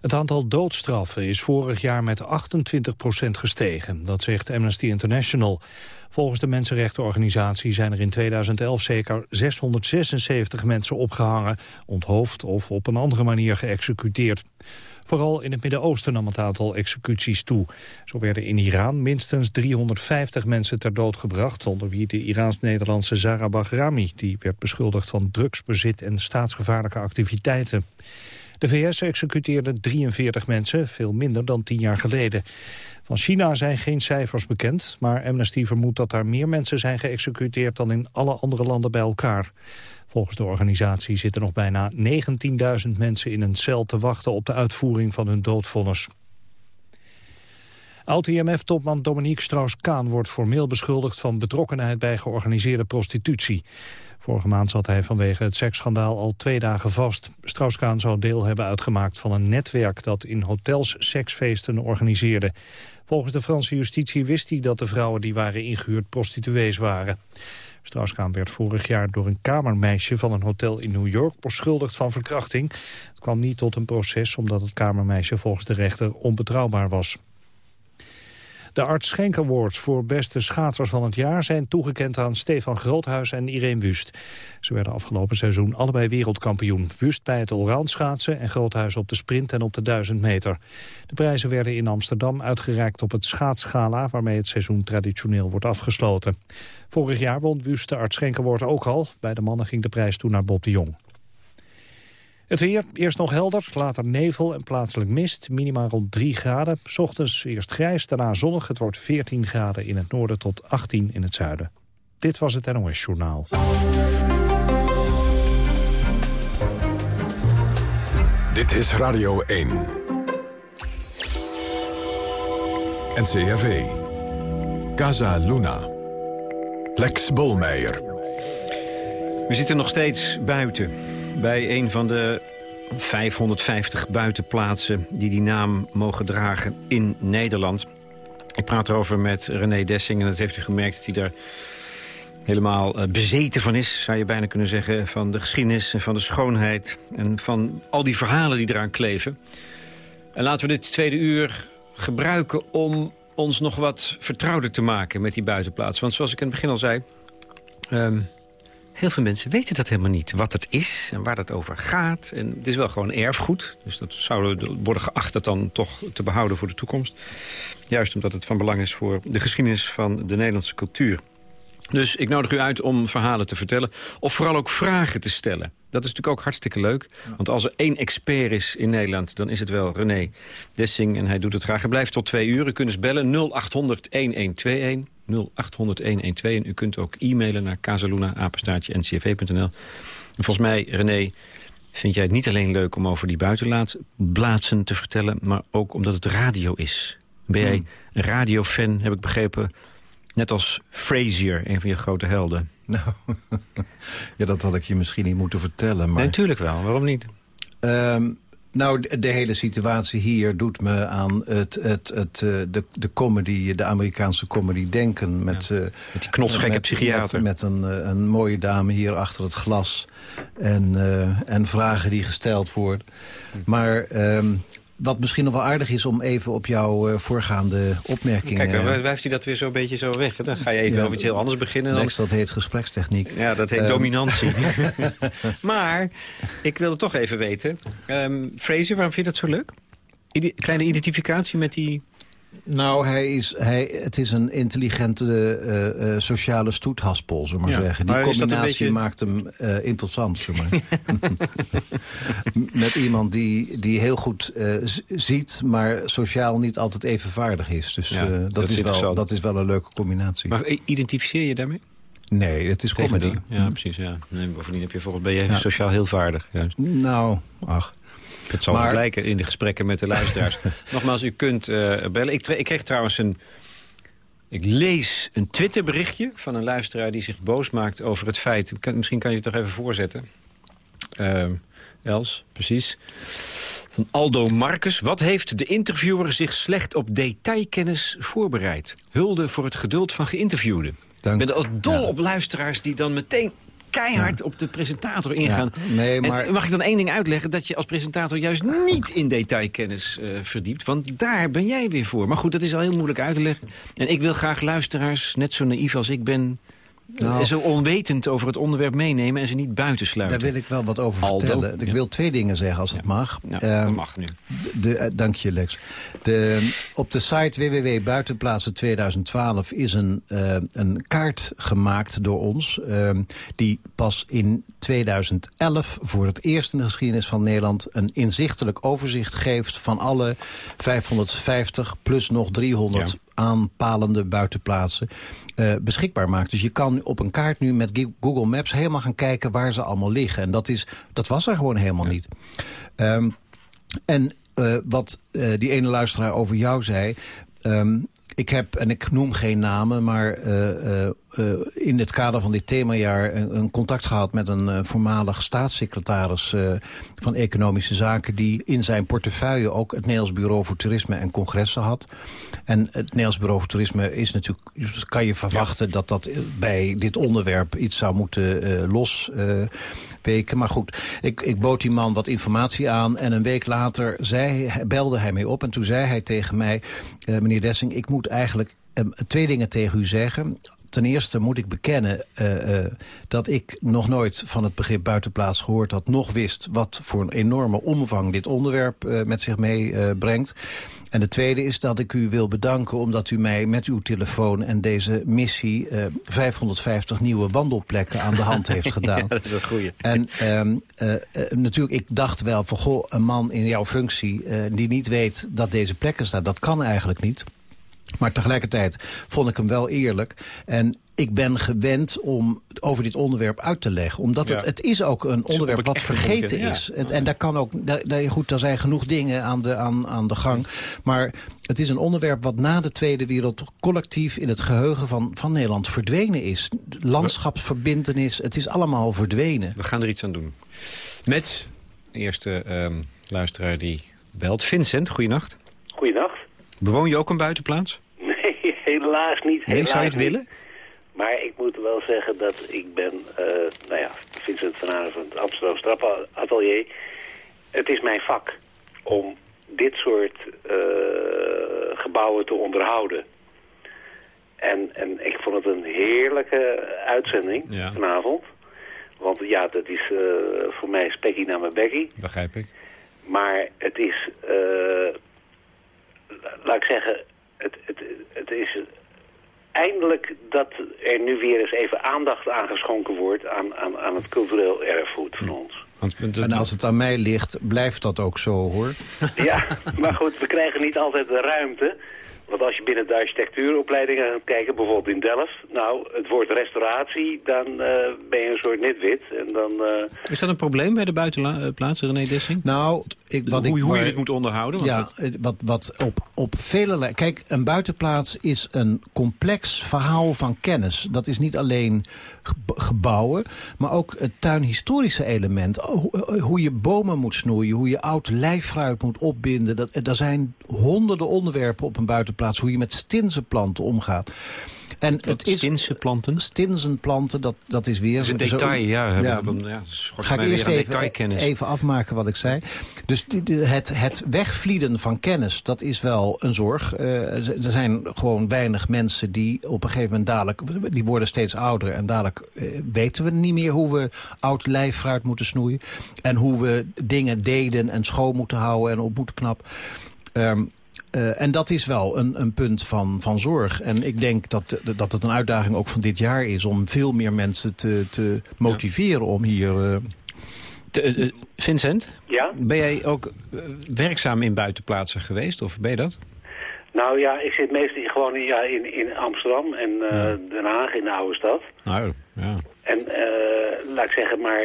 Het aantal doodstraffen is vorig jaar met 28% gestegen. Dat zegt Amnesty International. Volgens de mensenrechtenorganisatie zijn er in 2011 zeker 676 mensen opgehangen, onthoofd of op een andere manier geëxecuteerd. Vooral in het Midden-Oosten nam het aantal executies toe. Zo werden in Iran minstens 350 mensen ter dood gebracht... onder wie de Iraans-Nederlandse Zara Bahrami... die werd beschuldigd van drugsbezit en staatsgevaarlijke activiteiten. De VS executeerde 43 mensen, veel minder dan tien jaar geleden. Van China zijn geen cijfers bekend, maar Amnesty vermoedt dat daar meer mensen zijn geëxecuteerd dan in alle andere landen bij elkaar. Volgens de organisatie zitten nog bijna 19.000 mensen in een cel te wachten op de uitvoering van hun doodvonnis. Oud-IMF-topman Dominique Strauss-Kaan wordt formeel beschuldigd van betrokkenheid bij georganiseerde prostitutie. Vorige maand zat hij vanwege het seksschandaal al twee dagen vast. Strauss-Kaan zou deel hebben uitgemaakt van een netwerk dat in hotels seksfeesten organiseerde. Volgens de Franse justitie wist hij dat de vrouwen die waren ingehuurd prostituees waren. Strauss-Kaan werd vorig jaar door een kamermeisje van een hotel in New York beschuldigd van verkrachting. Het kwam niet tot een proces omdat het kamermeisje volgens de rechter onbetrouwbaar was. De Arts Schenk Awards voor beste schaatsers van het jaar zijn toegekend aan Stefan Groothuis en Irene Wust. Ze werden afgelopen seizoen allebei wereldkampioen. Wust bij het allround schaatsen en Groothuis op de sprint en op de 1000 meter. De prijzen werden in Amsterdam uitgereikt op het schaatsgala waarmee het seizoen traditioneel wordt afgesloten. Vorig jaar won Wust de Arts Schenk Award ook al. Bij de mannen ging de prijs toen naar Bob de Jong. Het weer, eerst nog helder, later nevel en plaatselijk mist. Minimaal rond 3 graden. S ochtends eerst grijs, daarna zonnig. Het wordt 14 graden in het noorden tot 18 in het zuiden. Dit was het NOS Journaal. Dit is Radio 1. NCRV. Casa Luna. Lex Bolmeijer. We zitten nog steeds buiten bij een van de 550 buitenplaatsen die die naam mogen dragen in Nederland. Ik praat erover met René Dessing en dat heeft u gemerkt dat hij daar helemaal eh, bezeten van is, zou je bijna kunnen zeggen... van de geschiedenis en van de schoonheid en van al die verhalen die eraan kleven. En laten we dit tweede uur gebruiken om ons nog wat vertrouwder te maken met die buitenplaats. Want zoals ik in het begin al zei... Ehm, Heel veel mensen weten dat helemaal niet. Wat het is en waar het over gaat. En het is wel gewoon erfgoed. Dus dat zouden worden geacht dat dan toch te behouden voor de toekomst. Juist omdat het van belang is voor de geschiedenis van de Nederlandse cultuur. Dus ik nodig u uit om verhalen te vertellen. Of vooral ook vragen te stellen. Dat is natuurlijk ook hartstikke leuk. Want als er één expert is in Nederland, dan is het wel René Dessing. En hij doet het graag. Hij blijft tot twee uur. U kunt dus bellen 0800 1121. 0800 1121. En u kunt ook e-mailen naar casaluna-ncv.nl. Volgens mij, René, vind jij het niet alleen leuk om over die buitenplaatsen te vertellen... maar ook omdat het radio is. Ben jij hmm. een radiofan, heb ik begrepen... Net als Frazier, een van je grote helden. Nou, ja, dat had ik je misschien niet moeten vertellen. Maar... Nee, natuurlijk wel. Waarom niet? Ehm, nou, de, hele situatie hier doet me aan het, het, het, eh, de, de comedy, de Amerikaanse comedy denken. Met, ja, eh, met die knotsgekke psychiater. Met, met, een, eh, een mooie dame hier achter het glas. En, en vragen die gesteld worden. Hm. Maar ehm, wat misschien nog wel aardig is om even op jouw uh, voorgaande opmerkingen... Kijk, dan wijft hij dat weer zo'n beetje zo weg. Dan ga je even over iets heel anders beginnen. Dan... dat heet gesprekstechniek. Ja, dat heet ehm. dominantie. maar, ik wilde toch even weten. Um, Fraser, waarom vind je dat zo leuk? kleine identificatie met die nou, hij is, hij, het is een intelligente uh, sociale stoethaspel, zullen maar zeggen. Die combinatie beetje... maakt hem uh, interessant, zeg maar. Met iemand die, die heel goed ziet, maar sociaal niet altijd even vaardig is. Dus dat, dat, is wel, dat is wel een leuke combinatie. Maar identificeer je daarmee? Nee, het is comedy. Ja, precies. Ja. Nee, bovendien heb je volgens ben je sociaal heel vaardig. Juist. Nou, ach... Het zal maar... blijken in de gesprekken met de luisteraars. Nogmaals, u kunt uh, bellen. Ik, ik, kreeg trouwens een... Ik lees een Twitterberichtje van een luisteraar die zich boos maakt over het feit... misschien kan je het toch even voorzetten. Uh, Els, precies. Van Aldo Marcus. Wat heeft de interviewer zich slecht op detailkennis voorbereid? Hulde voor het geduld van geïnterviewden. Ik ben al dol op luisteraars die dan meteen keihard op de presentator ingaan. nee, maar... mag ik dan één ding uitleggen? Dat je als presentator juist niet in detailkennis uh, verdiept. Want daar ben jij weer voor. Maar goed, dat is al heel moeilijk uit te leggen. En ik wil graag luisteraars, net zo naïef als ik ben nou, zo onwetend over het onderwerp meenemen en ze niet buitensluiten. Daar wil ik wel wat over vertellen. Ik wil twee dingen zeggen als het mag. Ja, dat ehm, mag nu. De, uh, dank je, Lex. De, op de site www.buitenplaatsen 2012 is een, uh, een kaart gemaakt door ons... Uh, die pas in 2011 voor het eerst in de geschiedenis van Nederland... een inzichtelijk overzicht geeft van alle 550 plus nog 300 aanpalende buitenplaatsen uh, beschikbaar maakt. Dus je kan op een kaart nu met Google Maps helemaal gaan kijken waar ze allemaal liggen. En dat, is, dat was er gewoon helemaal niet. Um, en uh, wat uh, die ene luisteraar over jou zei... Um, ik heb, en ik noem geen namen, maar uh, uh, in het kader van dit themajaar... een, een contact gehad met een voormalig staatssecretaris van Economische Zaken... die in zijn portefeuille ook het Nederlands Bureau voor Toerisme en Congressen had. En het Nederlands Bureau voor Toerisme is natuurlijk... Dus kan je verwachten dat dat bij dit onderwerp iets zou moeten los weken. Maar goed, ik, ik bood die man wat informatie aan. En een week later zei, belde hij mij op. En toen zei hij tegen mij, meneer Dessing, ik moet eigenlijk uh, twee dingen tegen u zeggen. Ten eerste moet ik bekennen uh, uh, dat ik nog nooit van het begrip buitenplaats gehoord had... nog wist wat voor een enorme omvang dit onderwerp uh, met zich meebrengt. En de tweede is dat ik u wil bedanken omdat u mij met uw telefoon en deze missie uh, 550 nieuwe wandelplekken aan de hand heeft gedaan. ja, dat is een goeie. En um, uh, natuurlijk, ik dacht wel van goh, een man in jouw functie die niet weet dat deze plekken staan, dat kan eigenlijk niet. Maar tegelijkertijd vond ik hem wel eerlijk. En ik ben gewend om over dit onderwerp uit te leggen. Omdat het, het is ook een onderwerp wat vergeten is. En daar kan ook, daar, goed, er zijn genoeg dingen aan de, aan, aan de gang. Maar het is een onderwerp wat na de Tweede Wereld collectief in het geheugen van, van Nederland verdwenen is. Landschapsverbindenis, het is allemaal verdwenen. We gaan er iets aan doen. Met de eerste um, luisteraar die belt. Vincent, goeienacht. Goeienacht. Bewoon je ook een buitenplaats? Nee, helaas niet. Nee, zou je het willen? Maar ik moet wel zeggen dat ik ben, uh, nou ja, Vincent van Aarden van het Amsterdam Strap Atelier. Het is mijn vak om dit soort uh, gebouwen te onderhouden. En, en ik vond het een heerlijke uitzending ja. vanavond. Want ja, dat is uh, voor mij spekkie naar mijn bekkie. Begrijp ik. Maar het is, laat ik zeggen, het, het, het is eindelijk dat er nu weer eens even aandacht aangeschonken wordt aan, aan, aan het cultureel erfgoed van ons. En als het aan mij ligt, blijft dat ook zo, hoor. Ja, maar goed, we krijgen niet altijd de ruimte. Want als je binnen de architectuuropleidingen gaat kijken, bijvoorbeeld in Delft... nou, het woord restauratie, dan uh, ben je een soort nitwit. En dan, uh... Is dat een probleem bij de buitenplaatsen, René Dessing? Nou, ik, wat hoe, ik, hoe je dit moet onderhouden? Want ja, het... wat, wat op, op vele... Kijk, een buitenplaats is een complex verhaal van kennis. Dat is niet alleen gebouwen, maar ook het tuinhistorische element. Hoe je bomen moet snoeien, hoe je oud lijffruit moet opbinden. Dat, er zijn honderden onderwerpen op een buitenplaats plaats hoe je met stinzenplanten omgaat. En het is stinzenplanten? Stinzenplanten, dat, dat is weer... Dat is een detail, zo, ja. ja, ja ga ik eerst even, even afmaken wat ik zei. Dus het, het wegvlieden van kennis, dat is wel een zorg. Uh, er zijn gewoon weinig mensen die op een gegeven moment dadelijk... die worden steeds ouder en dadelijk uh, weten we niet meer... hoe we oud lijffruit moeten snoeien. En hoe we dingen deden en schoon moeten houden en op moeten knappen. Um, uh, en dat is wel een, een punt van, van zorg. En ik denk dat, dat het een uitdaging ook van dit jaar is... om veel meer mensen te, te motiveren ja. om hier... Uh... uh, Vincent? Ja? Ben jij ook werkzaam in buitenplaatsen geweest? Of ben je dat? Nou ja, ik zit meestal gewoon in, ja, in, in Amsterdam en ja. Den Haag in de oude stad. Nou, ja. En laat ik zeggen, maar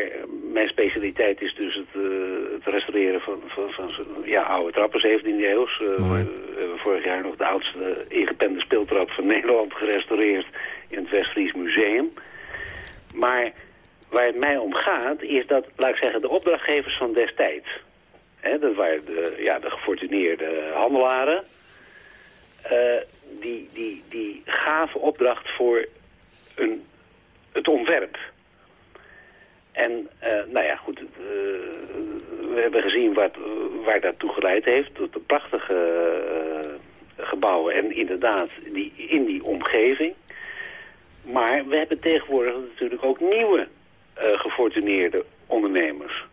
mijn specialiteit is dus het, uh, het restaureren van, van, van, ja, oude trappen, 17e eeuws. Uh, we hebben vorig jaar nog de oudste ingepende speeltrap van Nederland gerestaureerd in het Westfries Museum. Maar waar het mij om gaat, is dat, laat ik zeggen, de opdrachtgevers van destijds... Hè, dat waren de, ja, de gefortuneerde handelaren... Uh, die, die, die gaven opdracht voor een, het ontwerp... En nou ja, goed, we hebben gezien wat, waar dat toe geleid heeft. Tot de prachtige gebouwen en inderdaad die, in die omgeving. Maar we hebben tegenwoordig natuurlijk ook nieuwe gefortuneerde ondernemers.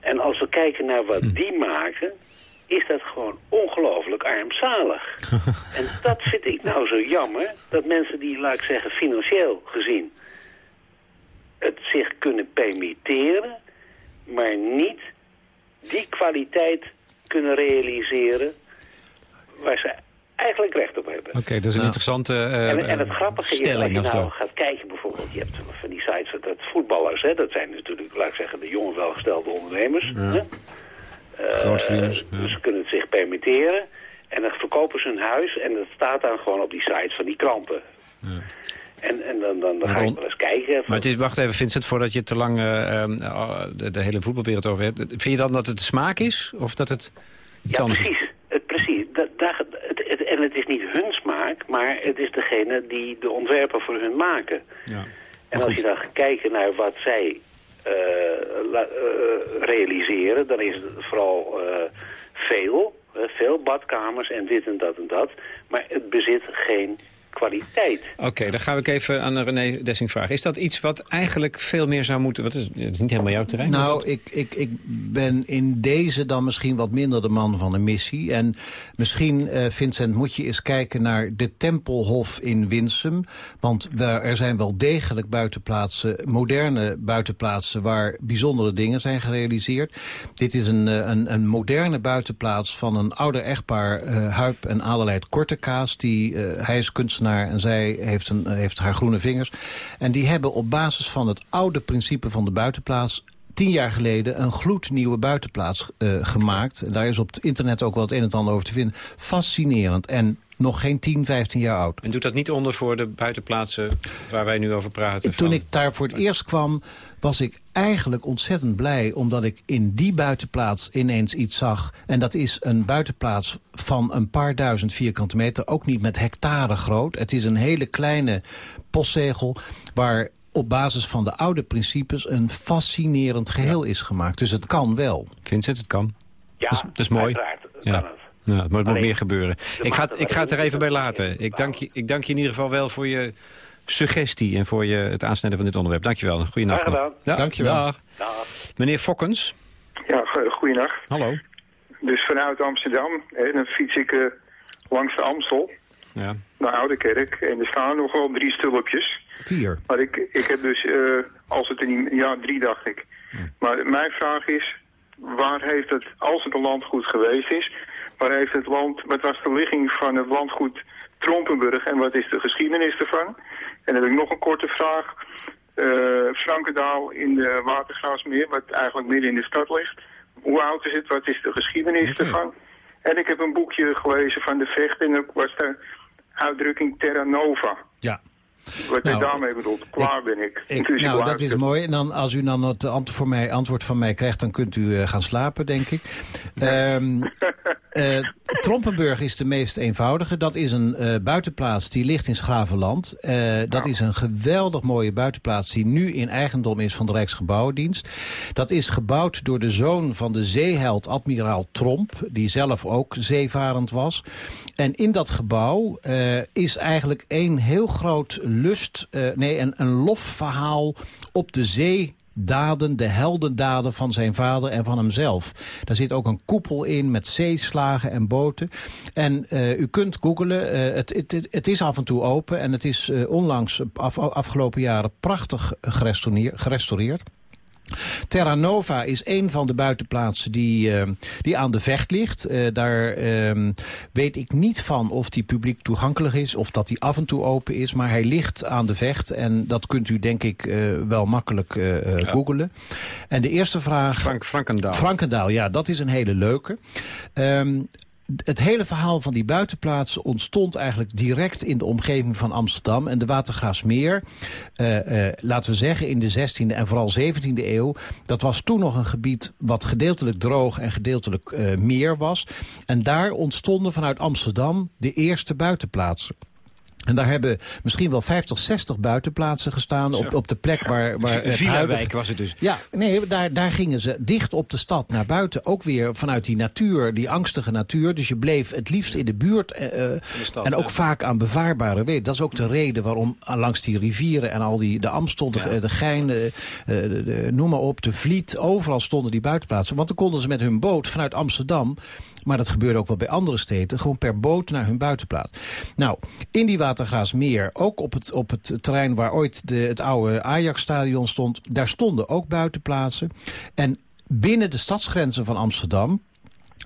En als we kijken naar wat hm. die maken, is dat gewoon ongelooflijk armzalig. en dat vind ik nou zo jammer, dat mensen die, laat ik zeggen, financieel gezien... het zich kunnen permitteren, maar niet die kwaliteit kunnen realiseren... waar ze eigenlijk recht op hebben. Oké, dat is een interessante uh, en, en, het grappige stelling, is, als je nou gaat kijken bijvoorbeeld... je hebt van die sites, dat voetballers, hè, dat zijn natuurlijk, laat ik zeggen... de jonge welgestelde ondernemers. Ja. Hè? Uh, Ze kunnen het zich permitteren. En dan verkopen ze hun huis en dat staat dan gewoon op die sites van die kranten. Ja. En, en dan, dan, dan ga je wel eens kijken. Maar het is, wacht even Vincent, voordat je te lang uh, de, de, hele voetbalwereld over hebt. Vind je dan dat het smaak is? Of dat het ja, precies. Het, precies. Dat, daar, en het is niet hun smaak, maar het is degene die de ontwerpen voor hun maken. Ja. En als je dan gaat kijken naar wat zij uh, realiseren, dan is het vooral veel, veel badkamers en dit en dat en dat. Maar het bezit geen kwaliteit. Oké, dan ga ik even aan René Dessing vragen. Is dat iets wat eigenlijk veel meer zou moeten... Wat is, het is niet helemaal jouw terrein. Nou, ik, ik, ik ben in deze dan misschien wat minder de man van de missie. En misschien, uh, Vincent, moet je eens kijken naar de Tempelhof in Winsum. Want er zijn wel degelijk buitenplaatsen, moderne buitenplaatsen... waar bijzondere dingen zijn gerealiseerd. Dit is een, eh, een, een moderne buitenplaats van een ouder echtpaar... Uh, Huip en Adelheid Kortekaas. Die, uh, hij is kunstenaar en zij heeft, een, heeft haar groene vingers. En die hebben op basis van het oude principe van de buitenplaats tien jaar geleden een gloednieuwe buitenplaats uh, gemaakt. Daar is op het internet ook wel het een en ander over te vinden. Fascinerend en nog geen 10, 15 jaar oud. En doet dat niet onder voor de buitenplaatsen waar wij nu over praten? Toen ik daar voor het eerst kwam, was ik eigenlijk ontzettend blij... omdat ik in die buitenplaats ineens iets zag. En dat is een buitenplaats van een paar duizend vierkante meter. Ook niet met hectare groot. Het is een hele kleine postzegel waar op basis van de oude principes een fascinerend geheel is gemaakt. Dus het kan wel. Vincent, het kan. Ja, dat is, dat is mooi. ja. Ja, het moet, meer gebeuren. Ik ga, ik ga het er even bij laten. Ik dank, je, ik dank je in ieder geval wel voor je suggestie... en voor je, het aansnijden van dit onderwerp. Dank je wel. Goeienacht. Ja, dank je wel. Dag. Meneer Fokkens. Ja, goeienacht. Hallo. Dus vanuit Amsterdam, hè, dan fiets ik uh, langs de Amstel... Ja. naar Oudekerk. En er staan nog wel drie stulpjes. Vier. Maar ik, ik heb dus, uh, als het in... Ja, drie dacht ik. Maar mijn vraag is, waar heeft het, als het een landgoed geweest is... Waar heeft het land, wat was de ligging van het landgoed Trompenburg en wat is de geschiedenis ervan? En dan heb ik nog een korte vraag. Uh, Frankendaal in de Watergraafsmeer, wat eigenlijk midden in de stad ligt. Hoe oud is het? Wat is de geschiedenis ervan? En ik heb een boekje gelezen van de Vecht en dat was de uitdrukking Terra Nova. Ja. Wat nou, daarmee bedoelt, klaar ben ik. ik nou, dat is mooi. En dan, als u dan het antwoord, voor mij, antwoord van mij krijgt, dan kunt u uh, gaan slapen, denk ik. Um, uh, Trompenburg is de meest eenvoudige. Dat is een uh, buitenplaats die ligt in Schravenland. dat is een geweldig mooie buitenplaats die nu in eigendom is van de Rijksgebouwendienst. Dat is gebouwd door de zoon van de zeeheld admiraal Tromp, die zelf ook zeevarend was. En in dat gebouw is eigenlijk één heel groot lust, nee, een, een lofverhaal op de zee daden, de heldendaden van zijn vader en van hemzelf. Daar zit ook een koepel in met zeeslagen en boten. En uh, u kunt googlen, uh, het, het, het, is af en toe open... en het is uh, onlangs, af, afgelopen jaren, prachtig gerestaureerd. Terra Nova is een van de buitenplaatsen die, uh, die aan de vecht ligt. Uh, daar uh, weet ik niet van of die publiek toegankelijk is... of dat die af en toe open is, maar hij ligt aan de vecht. En dat kunt u denk ik uh, wel makkelijk ja. googelen. En de eerste vraag... Frank Frankendaal. Frankendaal, ja, dat is een hele leuke. Um, het hele verhaal van die buitenplaatsen ontstond eigenlijk direct in de omgeving van Amsterdam. En de Watergraafsmeer, uh, uh, laten we zeggen in de 16e en vooral 17e eeuw... dat was toen nog een gebied wat gedeeltelijk droog en gedeeltelijk uh, meer was. En daar ontstonden vanuit Amsterdam de eerste buitenplaatsen. En daar hebben misschien wel 50, 60 buitenplaatsen gestaan... op, op de plek waar, waar het was het dus. Ja, nee, daar, daar gingen ze dicht op de stad naar buiten. Ook weer vanuit die natuur, die angstige natuur. Dus je bleef het liefst in de buurt. Eh, eh stad, en ook ja. vaak aan bevaarbare wegen. Dat is ook de reden waarom langs die rivieren... en al die, de Amstel, de, Ja. de Gein, de, eh, de- de- noem maar op, de Vliet... overal stonden die buitenplaatsen. Want dan konden ze met hun boot vanuit Amsterdam... maar dat gebeurde ook wel bij andere steden... gewoon per boot naar hun buitenplaats. Nou, in die Watergraasmeer, ook op het, op het terrein... waar ooit de, het oude Ajax-stadion stond... daar stonden ook buitenplaatsen. En binnen de stadsgrenzen van Amsterdam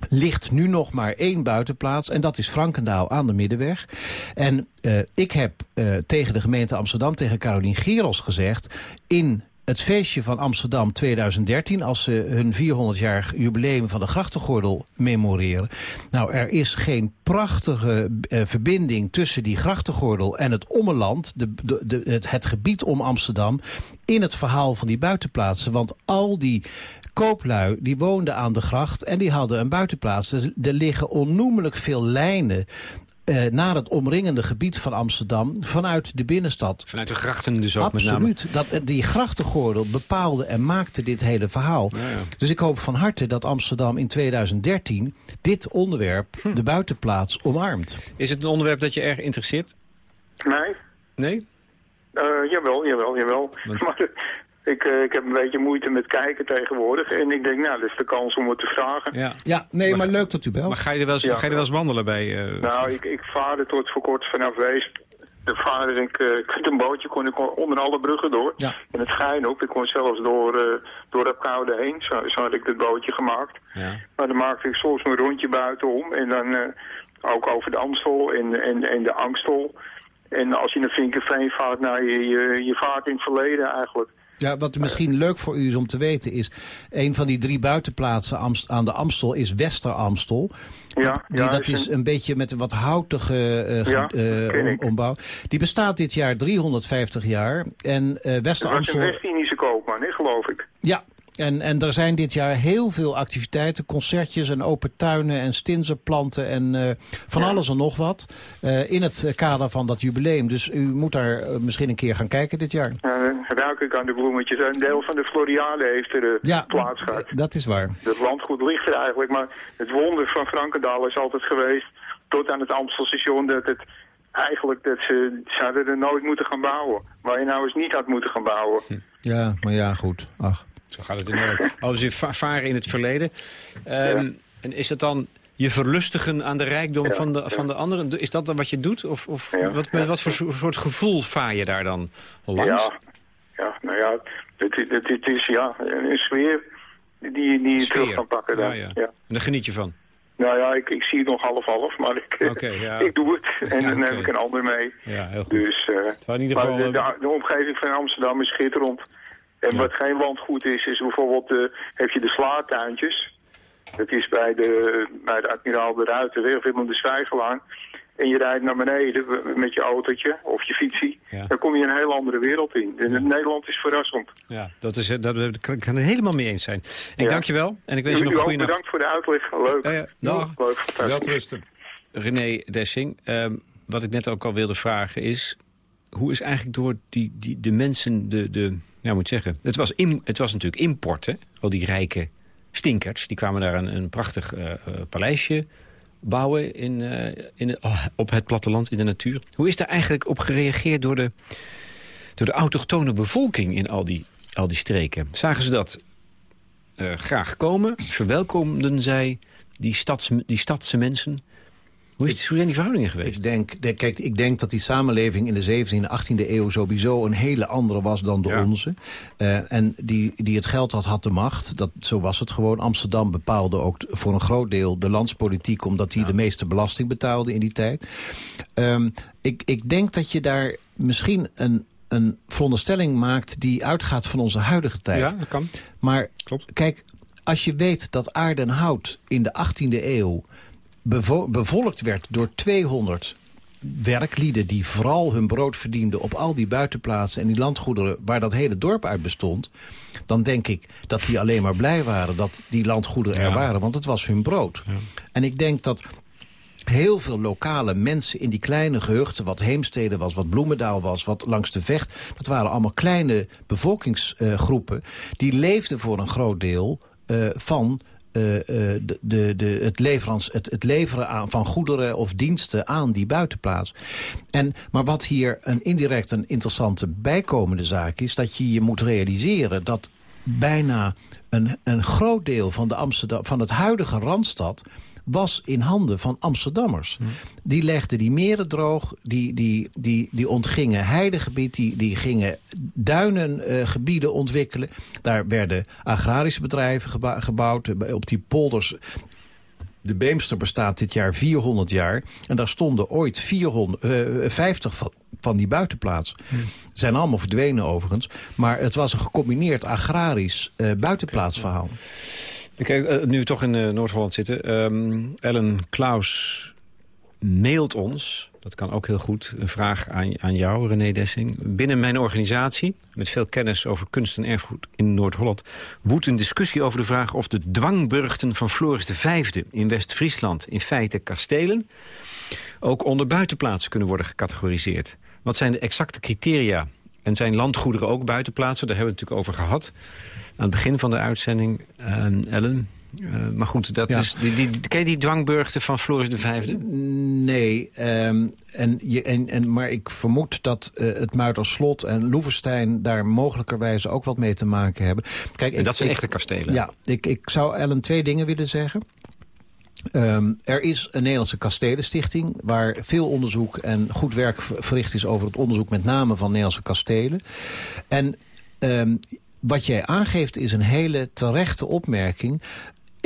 ligt nu nog maar één buitenplaats. En dat is Frankendaal aan de Middenweg. En eh, ik heb eh, tegen de gemeente Amsterdam, tegen Carolien Gerels gezegd... in het feestje van Amsterdam 2013... als ze hun 400-jarig jubileum van de grachtengordel memoreren. Nou, er is geen prachtige eh, verbinding tussen die grachtengordel... en het ommeland, de, de, het, gebied om Amsterdam... in het verhaal van die buitenplaatsen. Want al die kooplui die woonden aan de gracht en die hadden een buitenplaats. Er liggen onnoemelijk veel lijnen eh, naar het omringende gebied van Amsterdam vanuit de binnenstad. Vanuit de grachten dus ook met name. Absoluut. Dat, eh, die grachtengordel bepaalde en maakte dit hele verhaal. Dus ik hoop van harte dat Amsterdam in 2013 dit onderwerp, Hm. de buitenplaats, omarmt. Is het een onderwerp dat je erg interesseert? Nee, Nee? Eh, jawel, jawel, jawel. Want- Maar ik, eh, ik heb een beetje moeite met kijken tegenwoordig. En ik denk, nou, dat is de kans om het te vragen. Ja. Ja, nee, maar, Maar- leuk dat u belt. Maar ga je er wel eens, Ja. ga je er wel eens wandelen bij... eh, Nou, ik, ik vaarde tot voor kort vanaf Weesp. De vaarde ik, eh, ik had een bootje, kon ik onder alle bruggen door. Ja. En het schijn op, ik kon zelfs door, eh door het koude heen. Zo, zo had ik het bootje gemaakt. ja. Maar dan maakte ik soms een rondje buitenom. En dan eh, ook over de Amstel en, en, en de Angstel. En als je naar Vinkenveen vaart, nou, je, je, je vaart in het verleden eigenlijk. Ja, wat misschien leuk voor u is om te weten is... een van die drie buitenplaatsen Amst- aan de Amstel is Wester Amstel. Ja, Die, ja, dat is een- een beetje met een wat houtige eh, Ja, eh, om- ombouw. Die bestaat dit jaar 350 jaar. En eh Wester Het was een. West-Indische koopman, hè, geloof ik. Ja, en, en er zijn dit jaar heel veel activiteiten. Concertjes en open tuinen en stinzerplanten en eh, van alles en nog wat. eh, in het kader van dat jubileum. Dus u moet daar eh, misschien een keer gaan kijken dit jaar. Ruik ik aan de bloemetjes. Een deel van de Floriade heeft er Ja, plaats gehad. dat is waar. Het landgoed ligt er eigenlijk, maar het wonder van Frankendaal is altijd geweest... tot aan het Amstelstation dat het eigenlijk... dat ze, hadden er nooit moeten gaan bouwen. Waar je nou eens niet had moeten gaan bouwen. Ja, maar ja, goed. Ach. Zo gaat het inderdaad. Oh, dus je va- varen in het verleden. Ehm, En is dat dan je verlustigen aan de rijkdom Ja, van, de, ja. van de anderen? Is dat dan wat je doet? Of, of wat, met wat voor so- soort gevoel vaar je daar dan langs? Ja, ja, nou ja, het, is- het, het is ja, een sfeer die, die je Sfeer. terug kan pakken. Dan. Ja. En daar geniet je van? Nou ja, ik, ik zie het nog half-half, maar ik, ja. ik doe het. En Ja, dan heb ik een ander mee. Ja, heel goed. Dus, eh, in ieder maar geval... de, eh, de, de omgeving van Amsterdam is schitterend. En Ja. wat geen landgoed is, is bijvoorbeeld, eh, heb je de slaatuintjes. Dat is bij de, bij de Admiraal de Ruitenweg, Willem de Zwijgelaan. En je rijdt naar beneden met je autootje of je fietsie. Ja. Dan kom je een heel andere wereld in. En Nederland is verrassend. ja, dat is, eh, dat, dat kan ik het helemaal mee eens zijn. Ik Ja. dank je wel en ik wens U, je nog een ook goede nacht. bedankt voor de uitleg. Leuk. Dag. Leuk, fantastisch. Welterusten. René Dessing, ehm, wat ik net ook al wilde vragen is... hoe is eigenlijk door die, die, de mensen, de, de, ja, moet zeggen... Het was, het was natuurlijk import, hè? Al die rijke stinkers, die kwamen daar een, een prachtig eh, eh, paleisje bouwen in, eh, in, oh, op het platteland, in de natuur. Hoe is daar eigenlijk op gereageerd door de, door de autochtone bevolking in al die, al die streken? Zagen ze dat graag komen? Verwelkomden zij die, stads, die stadse mensen? Hoe, is, het- hoe zijn die verhoudingen geweest? Ik denk, de- kijk, ik denk dat die samenleving in de 17e en 18e eeuw sowieso een hele andere was dan de Ja. onze. Eh, en die, die het geld had, had de macht. Dat, zo was het gewoon. Amsterdam bepaalde ook voor een groot deel de landspolitiek... omdat die de meeste belasting betaalde in die tijd. Ehm, ik, ik denk dat je daar misschien een, een veronderstelling maakt... die uitgaat van onze huidige tijd. ja, dat kan. Maar Klopt. kijk, als je weet dat Aardenhout in de 18e eeuw bevo- bevolkt werd door 200 werklieden die vooral hun brood verdienden op al die buitenplaatsen en die landgoederen waar dat hele dorp uit bestond, dan denk ik dat die alleen maar blij waren dat die landgoederen er waren, want het was hun brood. En ik denk dat heel veel lokale mensen in die kleine gehuchten... wat Heemstede was, wat Bloemendaal was, wat langs de Vecht... dat waren allemaal kleine bevolkingsgroepen... die leefden voor een groot deel uh, van de, de, de, het, leverans, het, het leveren aan, van goederen of diensten aan die buitenplaats. En, maar wat hier een indirect een interessante bijkomende zaak is... dat je je moet realiseren dat bijna een, een groot deel van, de Amsterdam, van het huidige Randstad was in handen van Amsterdammers. Die legden die meren droog, die, die, die, die ontgingen heidegebied... die, die gingen duinengebieden uh, ontwikkelen. Daar werden agrarische bedrijven gebouwd. Op die polders de Beemster bestaat dit jaar 400 jaar. En daar stonden ooit 400, uh, 50 van, van die buitenplaatsen. Hmm. Zijn allemaal verdwenen overigens. Maar het was een gecombineerd agrarisch uh, buitenplaatsverhaal. Kijk, uh, nu we toch in uh, Noord-Holland zitten. Um, Ellen Klaus mailt ons, dat kan ook heel goed, een vraag aan, aan jou, René Dessing. Binnen mijn organisatie, met veel kennis over kunst en erfgoed in Noord-Holland... woedt een discussie over de vraag of de dwangburgten van Floris V in West-Friesland... in feite kastelen, ook onder buitenplaatsen kunnen worden gecategoriseerd. Wat zijn de exacte criteria? En zijn landgoederen ook buitenplaatsen? Daar hebben we het natuurlijk over gehad het begin van de uitzending, uh, Ellen. Uh, maar goed, dat is, die, die, ken je die dwangburgte van Floris de Vijfde? Nee, um, en, je, en, en, maar ik vermoed dat uh, het Muiderslot en Loevestein... daar mogelijkerwijze ook wat mee te maken hebben. Kijk, en ik, dat zijn echte kastelen? Ja, ik, ik zou Ellen twee dingen willen zeggen. Um, er is een Nederlandse kastelenstichting... waar veel onderzoek en goed werk verricht is over het onderzoek... met name van Nederlandse kastelen. En um, wat jij aangeeft is een hele terechte opmerking.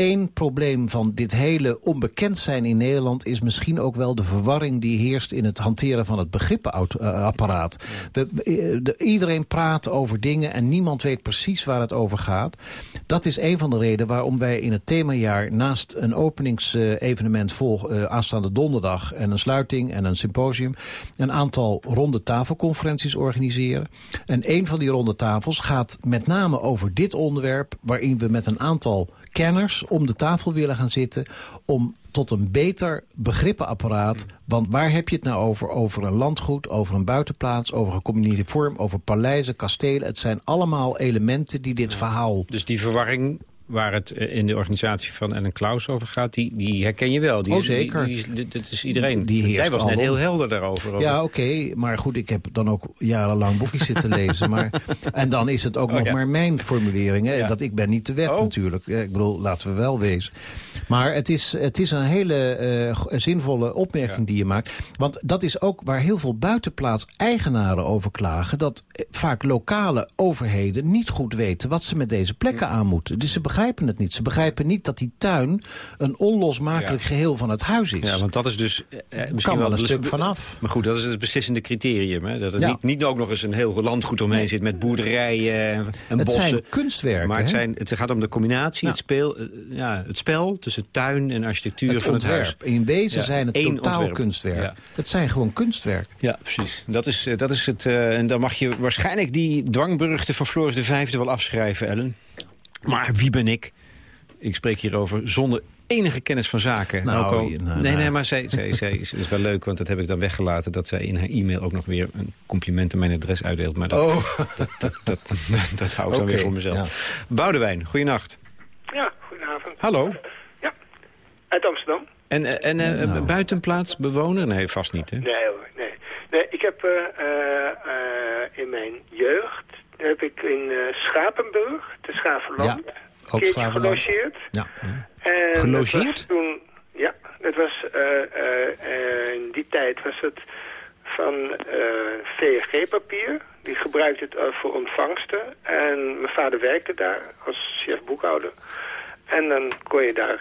Eén probleem van dit hele onbekend zijn in Nederland... is misschien ook wel de verwarring die heerst in het hanteren van het begrippenapparaat. iedereen praat over dingen en niemand weet precies waar het over gaat. Dat is een van de redenen waarom wij in het themajaar... naast een openingsevenement vol aanstaande donderdag... en een sluiting en een symposium... een aantal ronde tafelconferenties organiseren. En een van die ronde tafels gaat met name over dit onderwerp... waarin we met een aantal kenners om de tafel willen gaan zitten... om tot een beter begrippenapparaat. Want waar heb je het nou over? Over een landgoed, over een buitenplaats, over een community vorm... over paleizen, kastelen. Het zijn allemaal elementen die dit verhaal... Dus die verwarring waar het eh, in de organisatie van Ellen Klaus over gaat, die, die herken je wel. Die, oh, zeker. Die, dat is iedereen. Die Jij was net heel helder daarover. Ja, oké. maar goed, ik heb dan ook jarenlang boekjes zitten lezen. Maar, en dan is het ook oh, nog maar mijn formulering. Hè, Dat ik ben niet de wet oh. natuurlijk. Ik bedoel, laten we wel wezen. Maar het is, het is een hele uh, zinvolle opmerking die je maakt. Want dat is ook waar heel veel buitenplaats-eigenaren over klagen... dat eh, vaak lokale overheden niet goed weten wat ze met deze plekken aan moeten. Dus ze begrijpen het niet. Ze begrijpen niet dat die tuin een onlosmakelijk geheel van het huis is. Ja, want dat is dus... Eh, misschien kan wel een stuk vanaf. Maar goed, dat is het beslissende criterium. Hè? Dat het niet, niet ook nog eens een heel landgoed omheen zit met boerderijen en het bossen. Het zijn kunstwerken. Maar het, zijn, het gaat om de combinatie, het, speel, ja, het spel tussen tuin en architectuur het van het huis. In wezen zijn het totaal kunstwerk. Het zijn gewoon kunstwerk. Ja, precies. Dat is, eh, dat is het. Uh, en dan mag je waarschijnlijk die dwangburgte van Floris de Vijfde wel afschrijven, Ellen. Maar wie ben ik? Ik spreek hierover zonder enige kennis van zaken. Nou, nou, nee, nee, nee, maar zij, zij, zij is, is wel leuk, want dat heb ik dan weggelaten... dat zij in haar e-mail ook nog weer een compliment aan mijn adres uitdeelt. Maar dat, oh. dat, dat, dat, dat, hou ik dan weer voor mezelf. Ja. Boudewijn, goeienacht. Ja, goedenavond. Hallo. Ja, uit Amsterdam. En, en uh, nou. buitenplaats bewoner? Nee, vast niet, hè? Nee hoor, nee. nee ik heb uh, uh, in mijn jeugd heb ik in Schapenburg, de Schavenland... Ja ook gelogeerd. Ja. En gelogeerd? Toen, ja, het was, uh, uh, in die tijd was het van VFG-papier. Die gebruikte het voor ontvangsten. En mijn vader werkte daar als chef boekhouder. En dan kon je daar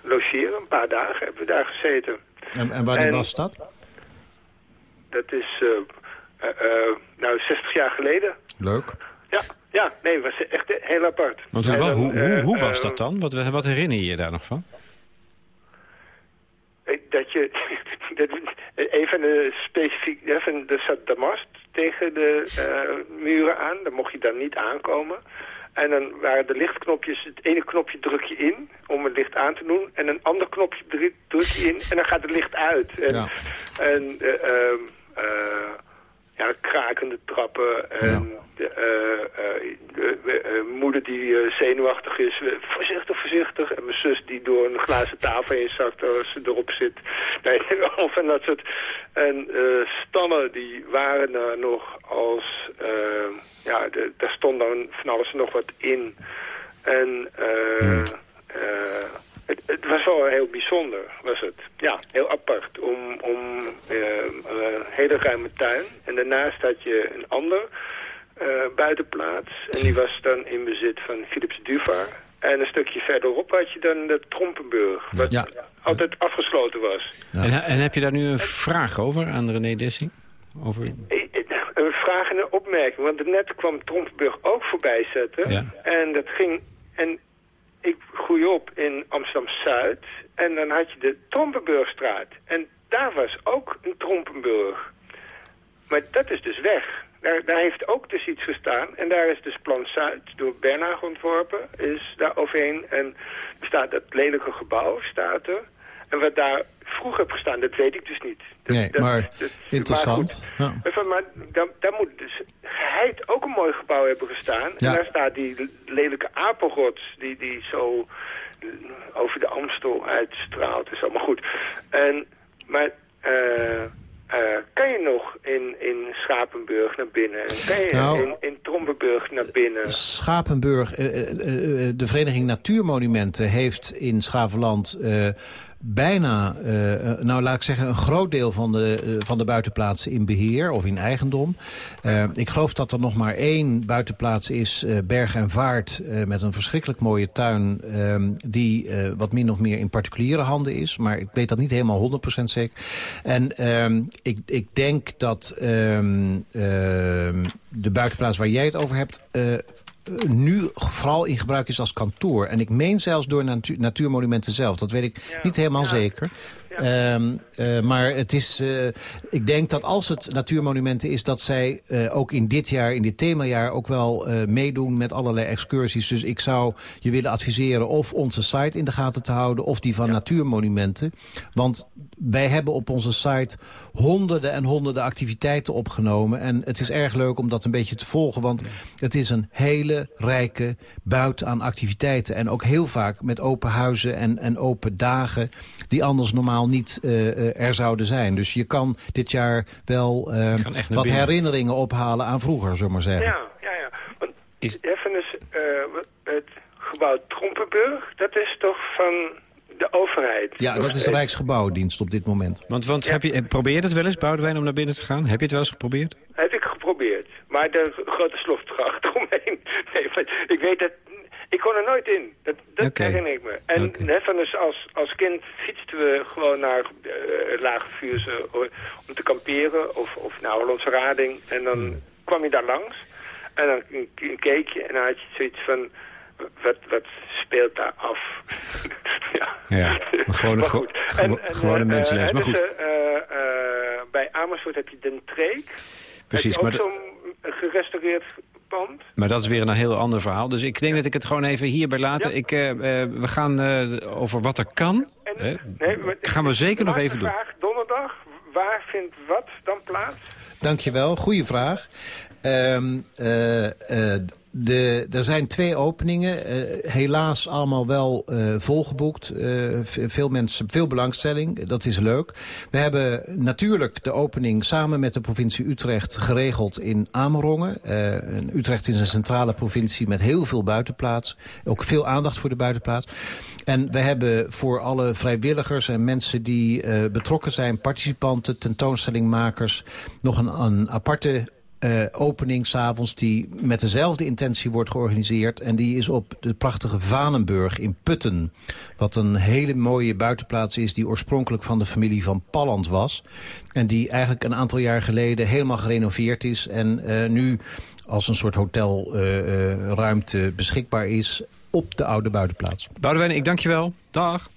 logeren. Een paar dagen hebben we daar gezeten. En, en wanneer was dat? Dat is nou 60 jaar geleden. Leuk. Ja, ja, nee, het was echt heel apart. Want hoe, hoe, hoe, hoe, was dat dan? Wat, wat herinner je je daar nog van? Dat je, dat, even de specifiek, even, er zat damast tegen de uh, muren aan, daar mocht je dan niet aankomen. En dan waren de lichtknopjes, het ene knopje druk je in om het licht aan te doen. En een ander knopje druk je in en dan gaat het licht uit. En, Ja. en uh, uh, ja, krakende trappen. En de, de, de moeder die zenuwachtig is. Voorzichtig, voorzichtig. En mijn zus die door een glazen tafel heen zakt als ze erop zit. Nee, of en dat soort. En stallen die waren er nog als... ja, de, daar stond dan van alles nog wat in. En... Hmm. Het, het, was wel heel bijzonder, was het. Ja, heel apart. Om, om uh, een hele ruime tuin. En daarnaast had je een ander uh, buitenplaats. En die was dan in bezit van Philips Duvar. En een stukje verderop had je dan de Trompenburg. Wat ja. altijd afgesloten was. Ja. En, en, heb je daar nu een vraag over aan René Dessing? Over... Een vraag en een opmerking. Want net kwam Trompenburg ook voorbij zetten. Ja. En dat ging... En ik groei op in Amsterdam-Zuid en dan had je de Trompenburgstraat. En daar was ook een Trompenburg. Maar dat is dus weg. Daar, daar heeft ook dus iets gestaan. En daar is dus Plan Zuid door Bernhard ontworpen. Is daar overheen. En bestaat dat lelijke gebouw, staat er. En wat daar vroeger heb gestaan, dat weet ik dus niet. Dat, nee, dat, maar dat, interessant. Maar, ja. maar daar, daar moet dus Heid ook een mooi gebouw hebben gestaan. Ja. En daar staat die lelijke apenrots die, die zo over de Amstel uitstraalt. is allemaal goed. En, maar... Uh, uh, kan je nog in, in Schapenburg naar binnen? En kan je nou, in, in Trompenburg naar binnen? Schapenburg, uh, uh, de Vereniging Natuurmonumenten heeft in Schavenland bijna, uh, nou laat ik zeggen, een groot deel van de, uh, van de buitenplaatsen in beheer of in eigendom. Uh, ik geloof dat er nog maar één buitenplaats is, Berg en Vaart, met een verschrikkelijk mooie tuin, ehm, die wat min of meer in particuliere handen is. Maar ik weet dat niet helemaal 100% zeker. En ehm, ik, ik denk dat ehm, de buitenplaats waar jij het over hebt nu vooral in gebruik is als kantoor. En ik meen zelfs door natu natuurmonumenten zelf. Dat weet ik ja. niet helemaal ja. zeker. Ja. Um, uh, maar het is, uh, ik denk dat als het natuurmonumenten is... dat zij uh, ook in dit jaar, in dit themajaar... ook wel meedoen met allerlei excursies. Dus ik zou je willen adviseren of onze site in de gaten te houden... of die van natuurmonumenten. Want wij hebben op onze site honderden en honderden activiteiten opgenomen. En het is erg leuk om dat een beetje te volgen. Want het is een hele rijke buit aan activiteiten. En ook heel vaak met open huizen en, en open dagen... die anders normaal niet uh, er zouden zijn. Dus je kan dit jaar wel uh, wat binnen. herinneringen ophalen aan vroeger, zullen we maar zeggen. Ja, ja, ja. Want is... even eens, het gebouw Trompenburg, dat is toch van de overheid. Ja, dat is de Rijksgebouwdienst op dit moment. Want, want ja. heb je, probeer je het wel eens, Boudewijn, om naar binnen te gaan? Heb je het wel eens geprobeerd? Heb ik geprobeerd. Maar de grote sloftgracht eromheen. Nee, ik weet dat... Ik kon er nooit in. Dat, dat okay. herinner ik me. En okay. dus als, als kind fietsten we gewoon naar uh, Lage Vuurse om te kamperen. Of, of naar Hollandse Rading. En dan hmm. kwam je daar langs. En dan keek je en dan had je zoiets van wat, wat speelt daar af? ja. ja, maar gewoon een goed. En, en, gewone uh, mensenles. Maar goed. Dus, uh, uh, bij Amersfoort heb je Den Treek. Precies. Heb je ook zo'n gerestaureerd pand. Maar dat is weer een heel ander verhaal. Dus ik denk dat ik het gewoon even hierbij laten. Ja. Ik, we gaan over wat er kan. En, nee, maar, gaan we zeker nog even vraag, doen. Donderdag, waar vindt wat dan plaats? Dankjewel, goede vraag. Um, uh, uh, de, er zijn twee openingen, uh, helaas allemaal wel volgeboekt. Veel mensen, veel belangstelling, dat is leuk. We hebben natuurlijk de opening samen met de provincie Utrecht geregeld in Amerongen. Utrecht is een centrale provincie met heel veel buitenplaats. Ook veel aandacht voor de buitenplaats. En we hebben voor alle vrijwilligers en mensen die betrokken zijn, participanten, tentoonstellingmakers, nog een, een aparte uh, opening s'avonds die met dezelfde intentie wordt georganiseerd. En die is op de prachtige Vanenburg in Putten. Wat een hele mooie buitenplaats is die oorspronkelijk van de familie van Palland was. En die eigenlijk een aantal jaar geleden helemaal gerenoveerd is. En uh, nu als een soort hotelruimte uh, beschikbaar is op de oude buitenplaats. Boudewijn, ik dank je wel. Dag.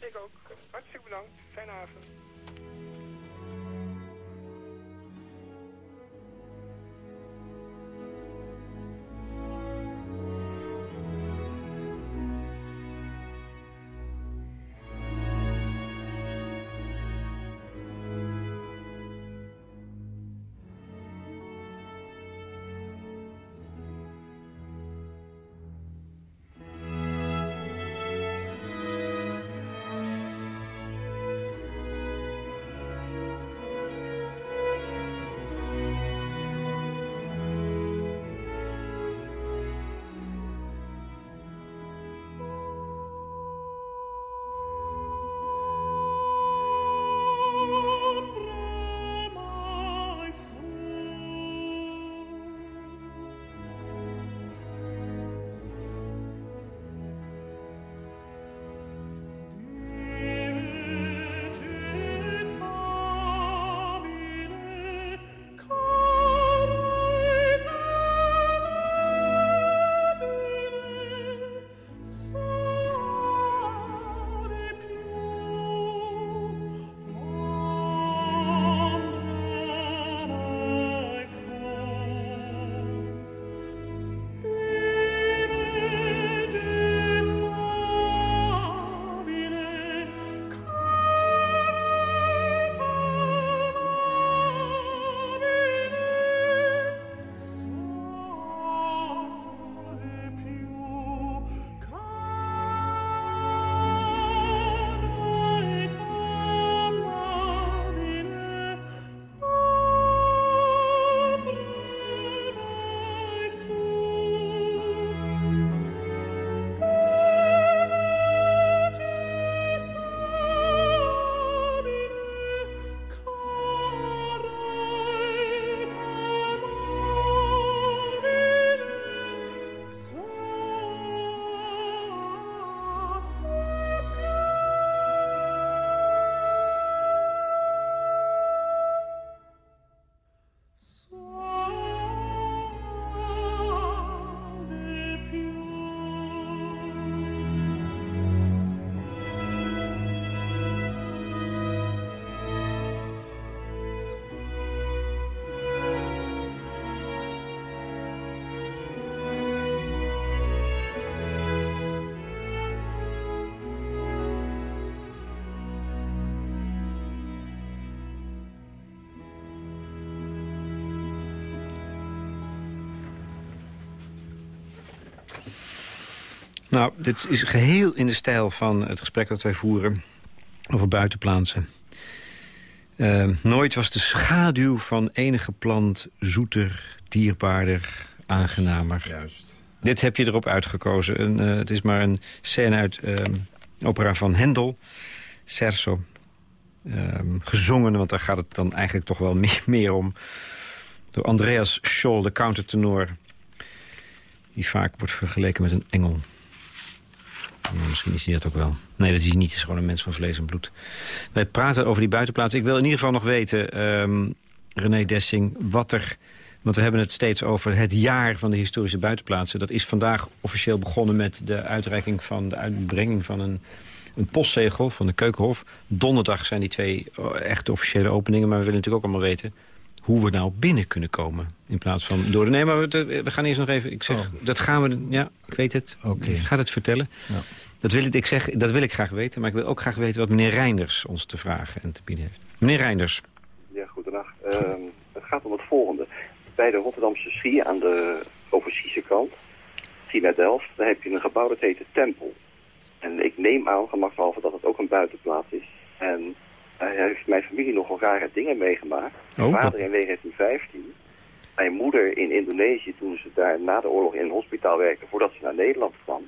Nou, dit is geheel in de stijl van het gesprek dat wij voeren over buitenplaatsen. Uh, nooit was de schaduw van enige plant zoeter, dierbaarder, aangenamer. Juist. Dit heb je erop uitgekozen. Uh, het is maar een scène uit uh, opera van Hendel, Cerso. Um, gezongen, want daar gaat het dan eigenlijk toch wel meer, meer om. Door Andreas Scholl, de countertenor. Die vaak wordt vergeleken met een engel. Nou, misschien is hij dat ook wel. Nee, dat is niet. Het is gewoon een mens van vlees en bloed. Wij praten over die buitenplaats. Ik wil in ieder geval nog weten, um, René Dessing, wat er... Want we hebben het steeds over het jaar van de historische buitenplaatsen. Dat is vandaag officieel begonnen met de uitreiking van de uitbrenging van een, een postzegel van de Keukenhof. Donderdag zijn die twee echte officiële openingen. Maar we willen natuurlijk ook allemaal weten hoe we nou binnen kunnen komen. In plaats van door de... Nee, maar we, we gaan eerst nog even... Ik zeg, oh. dat gaan we... Ja, ik weet het. Okay. Ik ga het vertellen. Ja. Dat, wil ik, ik zeg, dat wil ik graag weten. Maar ik wil ook graag weten wat meneer Reinders ons te vragen en te bieden heeft. Meneer Reinders. Ja, goedendag. Uh, het gaat om het volgende. Bij de Rotterdamse Schie aan de overziese kant, Schie naar Delft, daar heb je een gebouw dat heet de Tempel. En ik neem aan, gemakshalve, dat het ook een buitenplaats is. En daar heeft mijn familie nogal rare dingen meegemaakt. Mijn oh, vader in 1915, mijn moeder in Indonesië toen ze daar na de oorlog in een hospitaal werkte voordat ze naar Nederland kwam.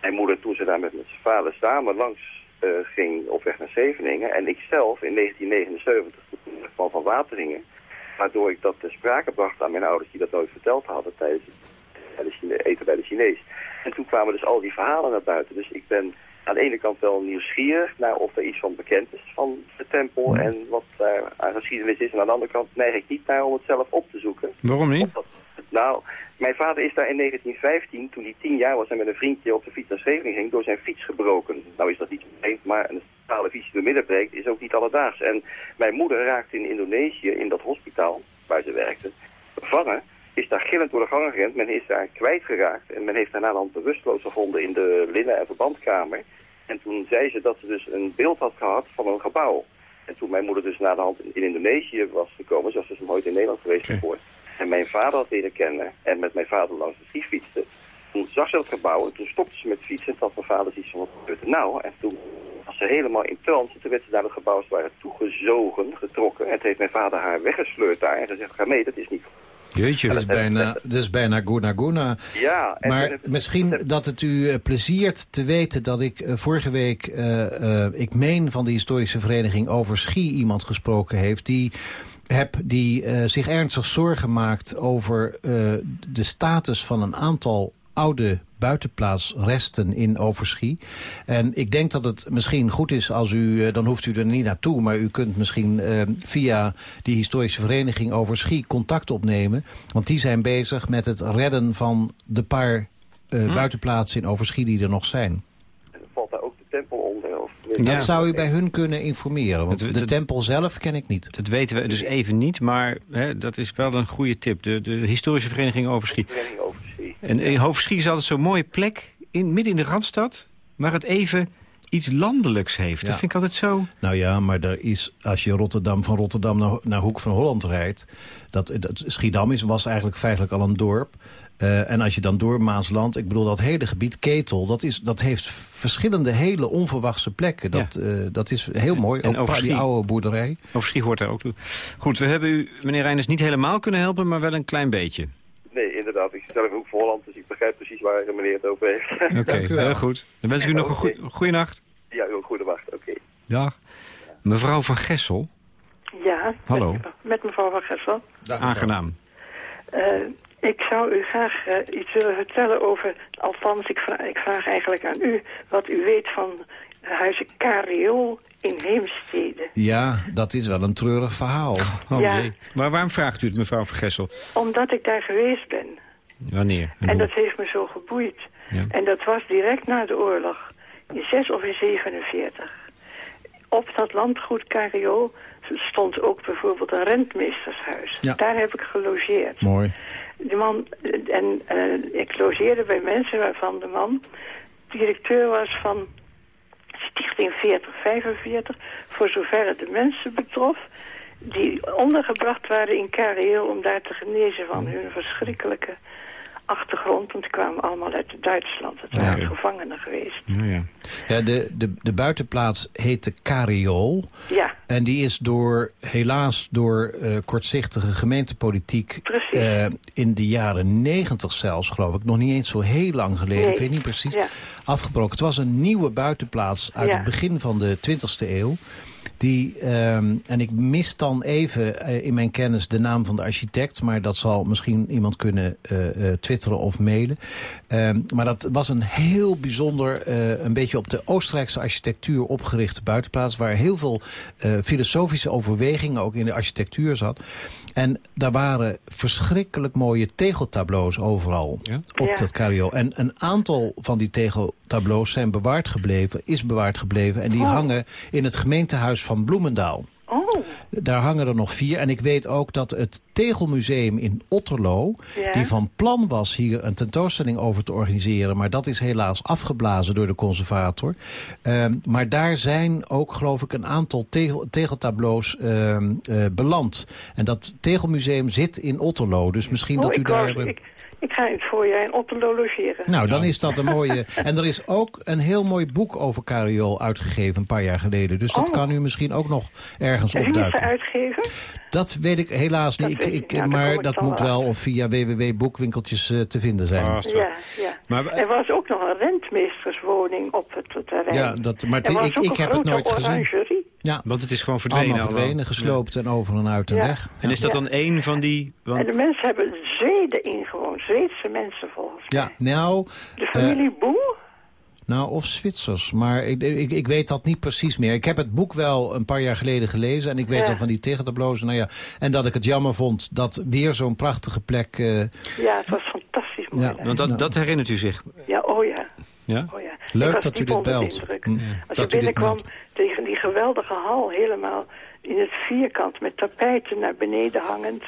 Mijn moeder toen ze daar met mijn vader samen langs uh, ging op weg naar Zeveningen. En ik zelf in 1979 toen van Van Wateringen. Waardoor ik dat ter sprake bracht aan mijn ouders die dat nooit verteld hadden tijdens het eten bij de Chinees. En toen kwamen dus al die verhalen naar buiten. Dus ik ben aan de ene kant wel nieuwsgierig naar of er iets van bekend is van de tempel en wat daar aan geschiedenis is. En aan de andere kant neig ik niet naar om het zelf op te zoeken. Waarom niet? Dat, nou, mijn vader is daar in 1915, toen hij tien jaar was en met een vriendje op de fiets naar Scheveningen ging, door zijn fiets gebroken. Nou is dat niet vreemd, maar een stalen fiets die door midden breekt is ook niet alledaags. En mijn moeder raakte in Indonesië, in dat hospitaal waar ze werkte, gevangen is daar gillend door de gangen gerend. Men is daar kwijtgeraakt en men heeft daarna dan bewusteloos gevonden in de linnen- en verbandkamer. En toen zei ze dat ze dus een beeld had gehad van een gebouw. En toen mijn moeder dus na de hand in, in Indonesië was gekomen, zoals ze dus nooit in Nederland geweest okay. voor. En mijn vader had leren kennen en met mijn vader langs de ski fietste. Toen zag ze dat gebouw en toen stopte ze met fietsen. En toen had mijn vader iets van wat gebeurt er nou? En toen was ze helemaal in trance. En toen werd ze naar het gebouw als het ware toegezogen, getrokken. En toen heeft mijn vader haar weggesleurd daar en gezegd, ga mee, dat is niet Jeetje, dat is bijna, dat is bijna guna guna. Ja. En maar misschien dat het u uh, pleziert te weten dat ik uh, vorige week... Uh, ik meen van de historische vereniging over Schie iemand gesproken heeft... die heb die zich ernstig zorgen maakt over de status van een aantal oude buitenplaatsresten in Overschie. En ik denk dat het misschien goed is als u, dan hoeft u er niet naartoe... maar u kunt misschien uh, via die historische vereniging Overschie contact opnemen. Want die zijn bezig met het redden van de paar uh, hm. buitenplaatsen in Overschie die er nog zijn. En valt daar ook de tempel onder? Of... Dat zou u bij hun kunnen informeren, want het, de het, tempel zelf ken ik niet. Dat weten we dus even niet, maar hè, dat is wel een goede tip. De, de historische vereniging Overschie. En in Hoofdschie is altijd zo'n mooie plek, in, midden in de Randstad... waar het even iets landelijks heeft. Ja. Dat vind ik altijd zo... Nou ja, maar er is, als je Rotterdam van Rotterdam naar, naar Hoek van Holland rijdt... Dat, dat, Schiedam is, was eigenlijk feitelijk al een dorp... Uh, en als je dan door Maasland, ik bedoel dat hele gebied Ketel... dat, is, dat heeft verschillende hele onverwachte plekken. Dat, ja. uh, dat is heel mooi, en ook die oude boerderij. Overschie hoort daar ook toe. Goed, we hebben u, meneer Reiners, niet helemaal kunnen helpen... maar wel een klein beetje. Nee, inderdaad. Ik zit zelf ook voor Holland, dus ik begrijp precies waar meneer het over heeft. Oké, okay, heel goed. Dan wens ik u nog een goe goede nacht. Ja, een goede nacht. Oké. Okay. Dag. Mevrouw van Gessel. Ja. Hallo. Met, met mevrouw van Gessel. Dag, Aangenaam. Uh, ik zou u graag uh, iets willen vertellen over... Althans, ik vraag, ik vraag eigenlijk aan u wat u weet van huizen Kariool in Heemstede. Ja, dat is wel een treurig verhaal. Oh, ja. nee. Maar waarom vraagt u het, mevrouw Vergessel? Omdat ik daar geweest ben. Wanneer? En, en dat heeft me zo geboeid. Ja. En dat was direct na de oorlog. In 6 of in 47. Op dat landgoed Cario stond ook bijvoorbeeld een rentmeestershuis. Ja. Daar heb ik gelogeerd. Mooi. Die man, en uh, ik logeerde bij mensen waarvan de man directeur was van Stichting 4045, voor zover het de mensen betrof... die ondergebracht waren in Kareel om daar te genezen van hun verschrikkelijke achtergrond, want die kwamen allemaal uit Duitsland. Het waren gevangenen geweest. Ja, ja. Ja, de, de, de buitenplaats heette Kariool. Ja. En die is door, helaas door eh, kortzichtige gemeentepolitiek... Eh, in de jaren negentig zelfs, geloof ik, nog niet eens zo heel lang geleden... Nee. ik weet niet precies, Ja. afgebroken. Het was een nieuwe buitenplaats uit Ja. het begin van de 20e eeuw. Die, ehm, en ik mis dan even eh, in mijn kennis de naam van de architect... maar dat zal misschien iemand kunnen eh, eh, twitteren of mailen. Ehm, maar dat was een heel bijzonder, een beetje op de Oostenrijkse architectuur opgerichte buitenplaats... waar heel veel filosofische overwegingen ook in de architectuur zat. En daar waren verschrikkelijk mooie tegeltableaus overal Ja? op Ja. dat carriool. En een aantal van die tegeltableaus zijn bewaard gebleven, is bewaard gebleven. En die Oh. hangen in het gemeentehuis van Bloemendaal. Oh, Daar hangen er nog vier. En ik weet ook dat het Tegelmuseum in Otterlo... Ja. die van plan was hier een tentoonstelling over te organiseren... maar dat is helaas afgeblazen door de conservator. Ehm, maar daar zijn ook, geloof ik, een aantal tegel, tegeltableaus ehm, eh, beland. En dat Tegelmuseum zit in Otterlo. Dus misschien oh dat u ik, daar... ik, ik ga in het voorjaar in Otterlo logeren. Nou, dan is dat een mooie... En er is ook een heel mooi boek over Cariool uitgegeven een paar jaar geleden. Dus dat Oh. kan u misschien ook nog ergens en wie opduiken. uitgever? Dat weet ik helaas niet. Dat Ik, ik, ja, maar ik dat moet wel wel via www.boekwinkeltjes eh, te vinden zijn. Ah. Ja, ja. Maar- er was ook nog een rentmeesterswoning op het terrein. Ja, dat, maar ik, ik heb het nooit gezien. Ja, Want het is gewoon verdwenen. allemaal allemaal. verdwenen, gesloopt en over en uit en Ja. weg. En is dat Ja. dan één van die... Want, En de mensen hebben Zweden ingewoond. Zweedse mensen volgens mij. Ja, nou, De familie Boer? nou, of Zwitsers. Maar ik, ik, ik weet dat niet precies meer. Ik heb het boek wel een paar jaar geleden gelezen. En ik weet Ja. dan van die tegentablozen. Nou ja, en dat ik het jammer vond dat weer zo'n prachtige plek... eh, Ja, het was fantastisch mooi. Ja. want dat, Nou. dat herinnert u zich. Ja, oh ja. Ja? Oh ja. Leuk dat u dit belt. Hm. Als je Dat binnenkwam tegen die geweldige hal, helemaal in het vierkant met tapijten naar beneden hangend.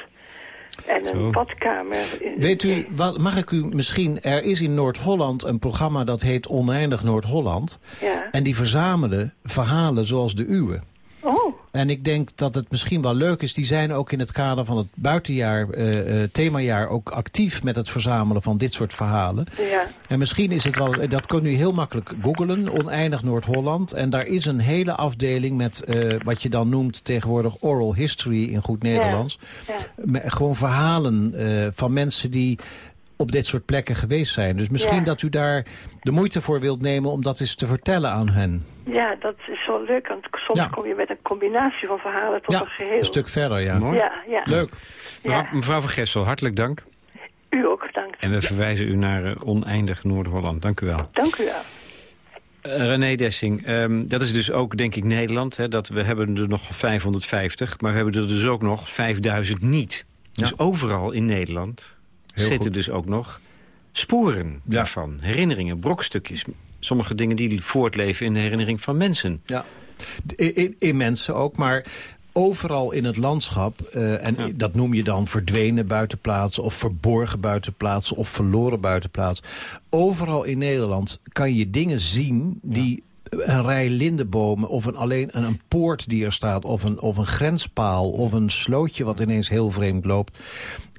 En een Zo. badkamer. Weet u, wat, mag ik u misschien... Er is in Noord-Holland een programma dat heet Oneindig Noord-Holland. Ja. En die verzamelen verhalen zoals de uwe. En ik denk dat het misschien wel leuk is. Die zijn ook in het kader van het buitenjaar, eh, eh, themajaar... ook actief met het verzamelen van dit soort verhalen. ja. En misschien is het wel... eh, Dat kunt u heel makkelijk googlen. Oneindig Noord-Holland. En daar is een hele afdeling met wat je dan noemt tegenwoordig oral history in goed Nederlands. Ja. Gewoon verhalen van mensen die op dit soort plekken geweest zijn. Dus misschien Ja. dat u daar de moeite voor wilt nemen om dat eens te vertellen aan hen. ja, dat is wel leuk. Want soms Ja. kom je met een combinatie van verhalen tot Ja, een geheel. een stuk verder, ja. Mooi. Ja, ja. Leuk. Ja. Mevrouw, van Gessel, hartelijk dank. U ook, bedankt. En we verwijzen u naar eh, Oneindig Noord-Holland. Dank u wel. Dank u wel. Eh, René Dessing, ehm, dat is dus ook denk ik Nederland. Hè, dat we hebben er nog 550, maar we hebben er dus ook nog 5000 niet. Dus overal in Nederland zitten goed. dus ook nog sporen Ja. daarvan. Herinneringen, brokstukjes. Sommige dingen die voortleven in de herinnering van mensen. Ja. In, in, mensen ook, maar overal in het landschap... eh, en Ja. dat noem je dan verdwenen buitenplaatsen... of verborgen buitenplaatsen of verloren buitenplaatsen. Overal in Nederland kan je dingen zien die... Een rij lindenbomen of een, alleen een, een poort die er staat... Of een, of een grenspaal of een slootje wat ineens heel vreemd loopt.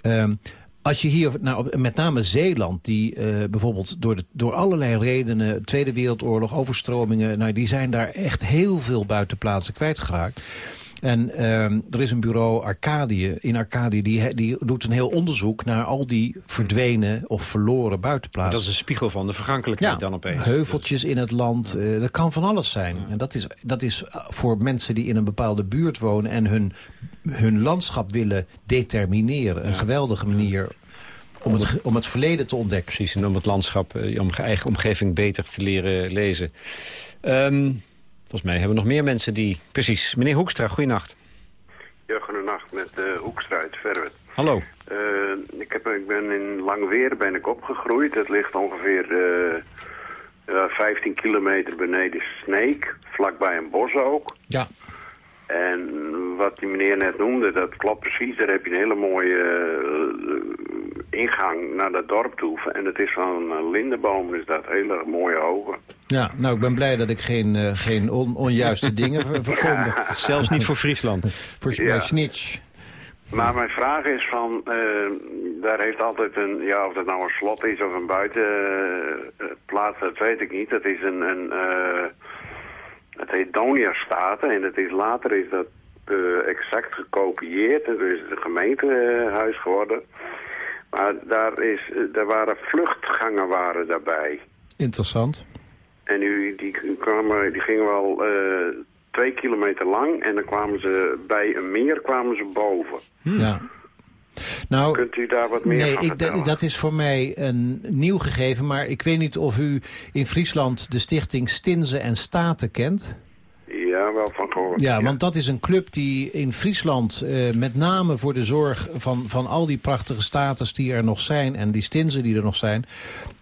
Ehm, als je hier, nou, met name Zeeland, die eh, bijvoorbeeld door, de, door allerlei redenen... Tweede Wereldoorlog, overstromingen... Nou, die zijn daar echt heel veel buitenplaatsen kwijtgeraakt. En ehm, er is een bureau Arcadië, in Arcadië, die, die doet een heel onderzoek... naar al die verdwenen of verloren buitenplaatsen. Dat is een spiegel van de vergankelijkheid dan opeens. heuveltjes in het land, eh, dat kan van alles zijn. En dat is, dat is eh, voor mensen die in een bepaalde buurt wonen... en hun, hun landschap willen determineren. Een geweldige manier om het, om het verleden te ontdekken. Precies, en om het landschap, eh, om je eigen omgeving beter te leren lezen. Ehm, volgens mij hebben we nog meer mensen die... Precies, meneer Hoekstra, goeienacht. Ja, goedenacht met uh, Hoekstra uit Verwet. Hallo. Uh, ik, heb, ik ben in Langweer ben ik opgegroeid. Dat ligt ongeveer uh, 15 kilometer beneden Sneek, vlakbij een bos ook. Ja. En wat die meneer net noemde, dat klopt precies. Daar heb je een hele mooie uh, ingang naar dat dorp toe. En het is van een lindenboom, dus dat hele mooie ogen. Ja, nou, ik ben blij dat ik geen, uh, geen on, onjuiste dingen ver verkondig. Zelfs niet voor Friesland. voor ja. snitch. Maar mijn vraag is van, uh, daar heeft altijd een, ja, of het nou een slot is of een buitenplaats, dat weet ik niet. Het is een, een uh, het heet Donia-staten en het is, later is dat exact gekopieerd. Het is een gemeentehuis geworden. Maar daar, is, daar waren vluchtgangen waren daarbij. Interessant. En nu, die, kwamen, die gingen wel uh, twee kilometer lang en dan kwamen ze bij een meer kwamen ze boven. Ja. Nou, Kunt u daar wat meer nee, van ik, dat is voor mij een nieuw gegeven, maar ik weet niet of u in Friesland de stichting Stinzen en Staten kent. Ja, wel van gehoord. Ja, want dat is een club die in Friesland uh, met name voor de zorg van, van al die prachtige status die er nog zijn... en die stinzen die er nog zijn,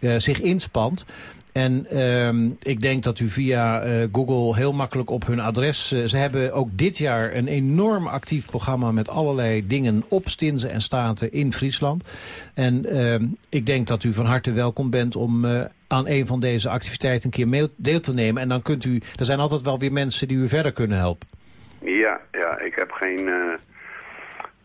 uh, zich inspant. En uh, ik denk dat u via uh, Google heel makkelijk op hun adres... Uh, ze hebben ook dit jaar een enorm actief programma... met allerlei dingen op Stinzen en Staten in Friesland. En uh, ik denk dat u van harte welkom bent om uh, aan een van deze activiteiten... een keer deel te nemen. En dan kunt u... Er zijn altijd wel weer mensen die u verder kunnen helpen. Ja, ja ik heb geen...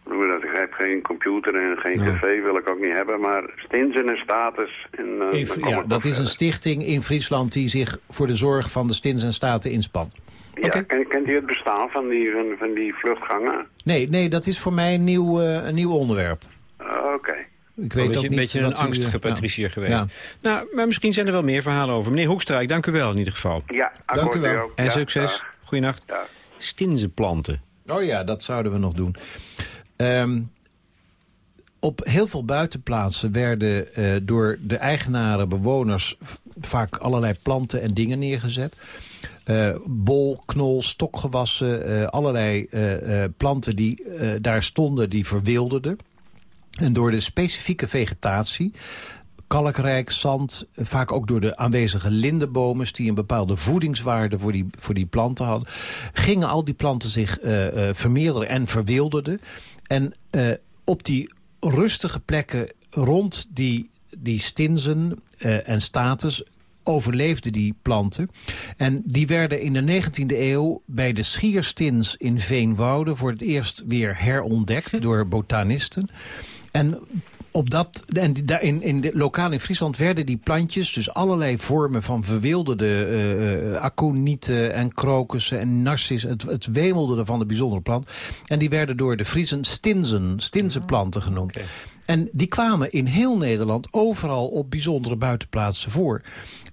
Dat, ik heb geen computer en geen ja. tv wil ik ook niet hebben, maar Stinsen en Status. En, uh, in, ja, dat is een stichting in Friesland die zich voor de zorg van de Stins en Staten inspant. Ja, okay. kent, kent u het bestaan van die, van, van, die vluchtgangen? Nee, nee, dat is voor mij een nieuw, uh, een nieuw onderwerp. Uh, Oké. Okay. Ik weet een beetje, ook niet een, beetje een angstige patricier ja. geweest. Ja. Nou, maar misschien zijn er wel meer verhalen over. Meneer Hoekstrijk, dank u wel in ieder geval. Ja, dank u wel. En succes. Goeienacht. Ja. Stinzenplanten. Oh ja, dat zouden we nog doen. Um, op heel veel buitenplaatsen werden uh, door de eigenaren, bewoners... vaak allerlei planten en dingen neergezet. Uh, bol, knol, stokgewassen, uh, allerlei planten die daar stonden, die verwilderden. En door de specifieke vegetatie kalkrijk, zand, vaak ook door de aanwezige lindenbomen... die een bepaalde voedingswaarde voor die, voor die planten hadden... gingen al die planten zich uh, vermeerderen en verwilderden. En uh, op die rustige plekken rond die, die stinzen en status overleefden die planten. En die werden in de 19e eeuw bij de schierstins in Veenwouden... voor het eerst weer herontdekt door botanisten. En op dat, en daar in, in de, lokaal in Friesland werden die plantjes... dus allerlei vormen van verwilderde uh, aconieten en krokussen en narcissen... Het, het wemelde ervan de bijzondere plant. En die werden door de Friesen stinzen, stinzenplanten genoemd. Okay. En die kwamen in heel Nederland overal op bijzondere buitenplaatsen voor.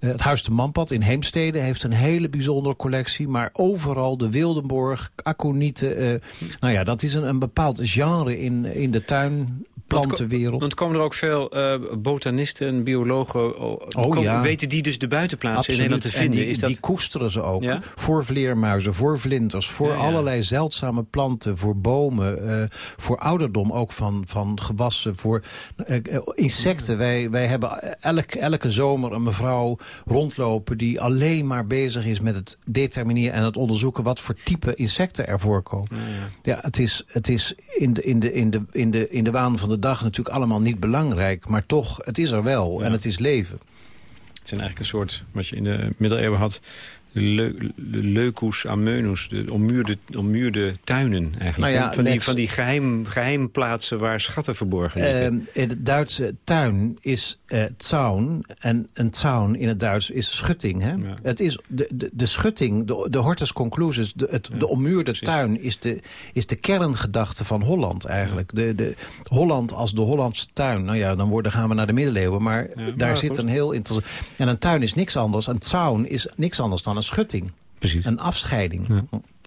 Uh, het Huis de Manpad in Heemstede heeft een hele bijzondere collectie. Maar overal de Wildenborg, aconieten. Uh, nou ja, dat is een, een bepaald genre in, in de tuin plantenwereld. Want komen er ook veel uh, botanisten, biologen... Oh, komen, ja. Weten die dus de buitenplaatsen Absoluut. in Nederland te vinden? En die, is dat... die koesteren ze ook. Ja? Voor vleermuizen, voor vlinders, voor ja. allerlei zeldzame planten... voor bomen, uh, voor ouderdom ook van, van gewassen, voor uh, insecten. Wij, wij hebben elk, elke zomer een mevrouw rondlopen... die alleen maar bezig is met het determineren en het onderzoeken... wat voor type insecten er voorkomen. Ja, het is, het is in, de, in, de, in, de, in, de, in de waan van de dag natuurlijk allemaal niet belangrijk. Maar toch, het is er wel Ja. en het is leven. Het zijn eigenlijk een soort, wat je in de middeleeuwen had... de leucus ameunus, de ommuurde, ommuurde tuinen eigenlijk. Nou ja, van, die, Lex- van die geheim, geheimplaatsen waar schatten verborgen liggen. Eh, in het Duitse tuin is eh zaun. En een zaun in het Duits is schutting. Hè? Ja. Het is de, de, de schutting, de, de hortus conclusus, de, het, de ommuurde precies. tuin... Is de, is de kerngedachte van Holland eigenlijk. De, de, Holland als de Hollandse tuin. Nou ja, dan worden, gaan we naar de middeleeuwen. Maar daar maar zit goed. een heel interessant... En een tuin is niks anders. Een zaun is niks anders dan een schutting. Precies. Een afscheiding. Ja.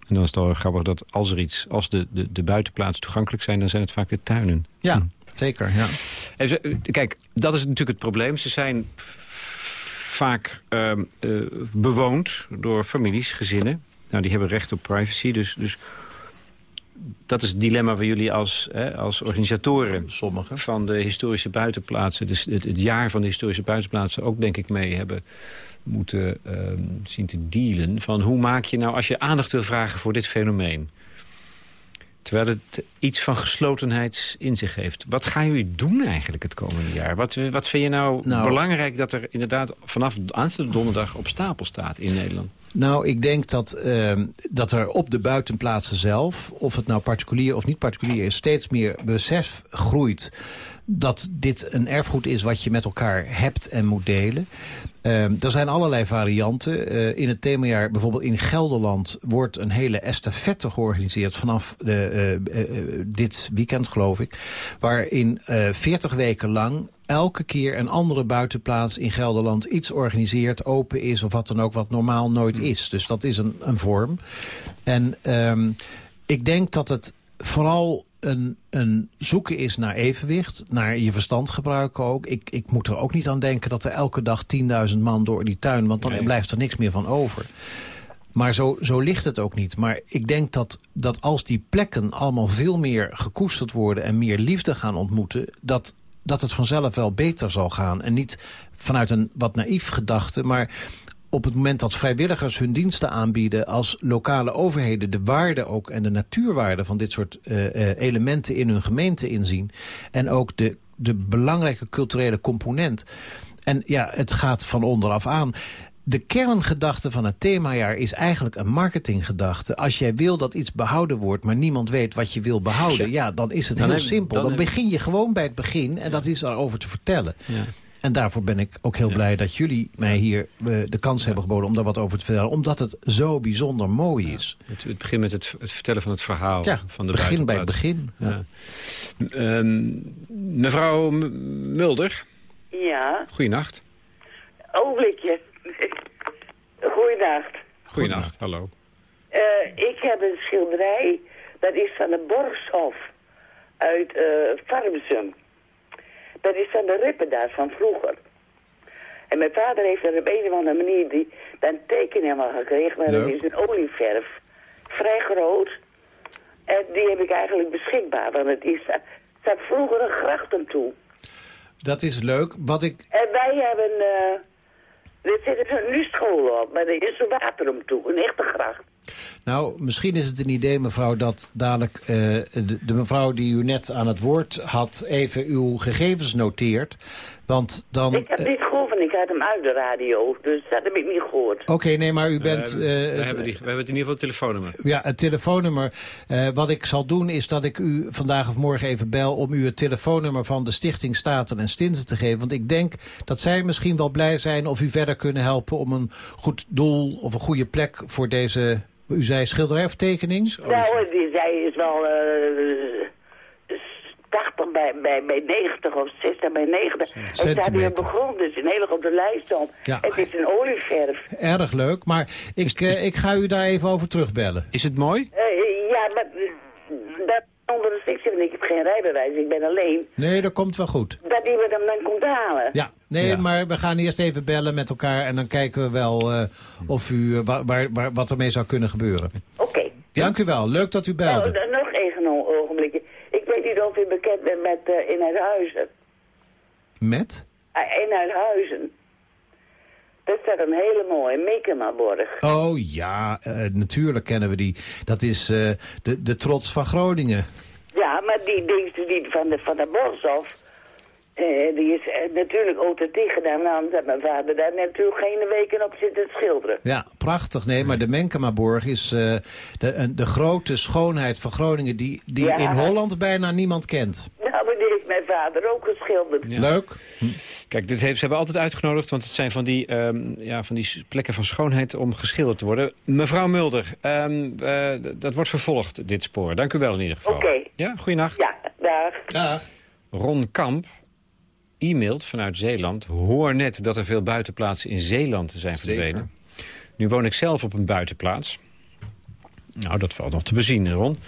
En dan is het al grappig dat als er iets, als de, de, de buitenplaatsen toegankelijk zijn, dan zijn het vaak weer tuinen. Ja, Hm. zeker. Ja. En ze- kijk, dat is natuurlijk het probleem. Ze zijn vaak ehm, eh, bewoond door families, gezinnen. Nou, die hebben recht op privacy. Dus, dus dat is het dilemma waar jullie als, hè, als organisatoren van de historische buitenplaatsen... dus het, het jaar van de historische buitenplaatsen ook denk ik mee hebben moeten ehm, zien te dealen. Van hoe maak je nou, als je aandacht wil vragen voor dit fenomeen... Terwijl het iets van geslotenheid in zich heeft. Wat gaan jullie doen eigenlijk het komende jaar? Wat, wat vind je nou, Nou- belangrijk dat er inderdaad vanaf aanstaande donderdag op stapel staat in Nederland? Nou, ik denk dat, ehm, dat er op de buitenplaatsen zelf... of het nou particulier of niet particulier is... steeds meer besef groeit dat dit een erfgoed is wat je met elkaar hebt en moet delen. Ehm, er zijn allerlei varianten. Eh, in het themajaar, bijvoorbeeld in Gelderland... wordt een hele estafette georganiseerd vanaf de, eh, eh, dit weekend, geloof ik. Waarin eh 40 weken lang elke keer een andere buitenplaats in Gelderland iets organiseert, open is of wat dan ook, wat normaal nooit is. Dus dat is een, een vorm. En ehm, ik denk dat het vooral een, een zoeken is naar evenwicht, naar je verstand gebruiken ook. Ik, ik moet er ook niet aan denken dat er elke dag 10.000 man door die tuin, want dan Nee. blijft er niks meer van over. Maar zo, zo ligt het ook niet. Maar ik denk dat, dat als die plekken allemaal veel meer gekoesterd worden... en meer liefde gaan ontmoeten... dat, dat het vanzelf wel beter zal gaan. En niet vanuit een wat naïef gedachte... maar op het moment dat vrijwilligers hun diensten aanbieden... als lokale overheden de waarde ook en de natuurwaarde... van dit soort eh, eh, elementen in hun gemeente inzien... en ook de, de belangrijke culturele component... En ja, het gaat van onderaf aan. De kerngedachte van het themajaar is eigenlijk een marketinggedachte. Als jij wil dat iets behouden wordt, maar niemand weet wat je wil behouden... ja, dan is het Dan heel heb- simpel. dan begin je gewoon bij het begin en dat is erover te vertellen. Ja. En daarvoor ben ik ook heel blij dat jullie mij hier eh, de kans hebben geboden... om daar wat over te vertellen, omdat het zo bijzonder mooi is. Het, het begint met het, het vertellen van het verhaal Ja, van de begin bij het begin. Ja. Ja. Ehm, mevrouw M- Mulder, Ja, goeienacht. ogenblikje. Goeienacht. Goeienacht, hallo. Eh, ik heb een schilderij, dat is van de Borgshof uit eh Farmsum. Dat is van de rippen daar van vroeger. En mijn vader heeft er op een of andere manier die, een teken helemaal gekregen, maar dat is een olieverf. Vrij groot. En die heb ik eigenlijk beschikbaar, want het is, staat vroeger een gracht aan toe. Dat is leuk. Wat ik... En wij hebben, eh er zit er nu school op, maar er is een water om toe, een echte gracht. Nou, misschien is het een idee, mevrouw, dat dadelijk eh, de, de mevrouw die u net aan het woord had... even uw gegevens noteert. Want dan... Ik heb eh, niet gehoord, want ik had hem uit de radio, dus dat heb ik niet gehoord. Oké, nee, maar u bent... we, hebben, eh, we, hebben die, we hebben het in ieder geval het telefoonnummer. Ja, het telefoonnummer. Eh, wat ik zal doen is dat ik u vandaag of morgen even bel... om u het telefoonnummer van de Stichting Staten en Stinsen te geven. Want ik denk dat zij misschien wel blij zijn of u verder kunnen helpen... om een goed doel of een goede plek voor deze... U zei schilderij of tekening? Nou die, zij is wel eh 80 bij, bij, bij 90 of 60 bij 90. En staat hier Centimeter. op de grond, dus een hele grote lijst om. Ja. Het is een olieverf. Erg leuk, maar ik, eh, ik ga u daar even over terugbellen. Is het mooi? Eh, ja, maar eh, dat onder de stichting, want ik heb geen rijbewijs, ik ben alleen. Nee, dat komt wel goed. Dat iemand hem dan komt halen. Ja, nee, Ja. maar we gaan eerst even bellen met elkaar... en dan kijken we wel eh, of u, eh, waar, waar, wat ermee zou kunnen gebeuren. Oké. Dank u wel, leuk dat u belde. dan nog even een ogenblikje. Ik weet niet of u bekend bent met uh, Inhuizen. Met? Uh, Inhuizen. Dat staat een hele mooie Mikemaborg. Oh ja, eh, natuurlijk kennen we die. Dat is eh, de, de trots van Groningen. Ja, maar die, die, die van de, van de Borshof, eh, die is natuurlijk authentiek gedaan. Nou, mijn vader daar natuurlijk geen weken op zit te schilderen. Ja, prachtig. Nee, maar de Menkemaborg is de, de grote schoonheid van Groningen... die, die Ja. in Holland bijna niemand kent. Die heeft mijn vader ook geschilderd. Leuk. Kijk, dit heeft, ze hebben altijd uitgenodigd, want het zijn van die, ehm, ja, van die plekken van schoonheid om geschilderd te worden. Mevrouw Mulder, ehm, eh, dat wordt vervolgd, dit spoor. Dank u wel in ieder geval. Oké. Ja, goeienacht. Ja, daar. Dag. Ron Kamp e-mailt vanuit Zeeland. Hoor net dat er veel buitenplaatsen in Zeeland zijn verdwenen. Nu woon ik zelf op een buitenplaats. Nou, dat valt nog te bezien, Ron.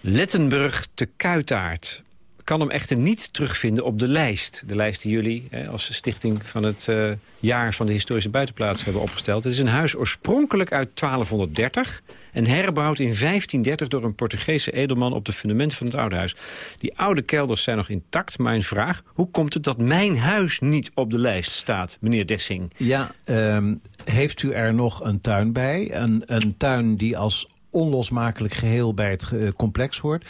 Lettenburg te Kuitaart. Kan hem echter niet terugvinden op de lijst. De lijst die jullie hè, als stichting van het eh, jaar van de historische buitenplaats hebben opgesteld. Het is een huis oorspronkelijk uit 1230 en herbouwd in 1530 door een Portugese edelman op de fundamenten van het oude huis. Die oude kelders zijn nog intact. Mijn vraag, hoe komt het dat mijn huis niet op de lijst staat, meneer Dessing? Ja, ehm, heeft u er nog een tuin bij? Een, een tuin die als onlosmakelijk geheel bij het eh, complex hoort.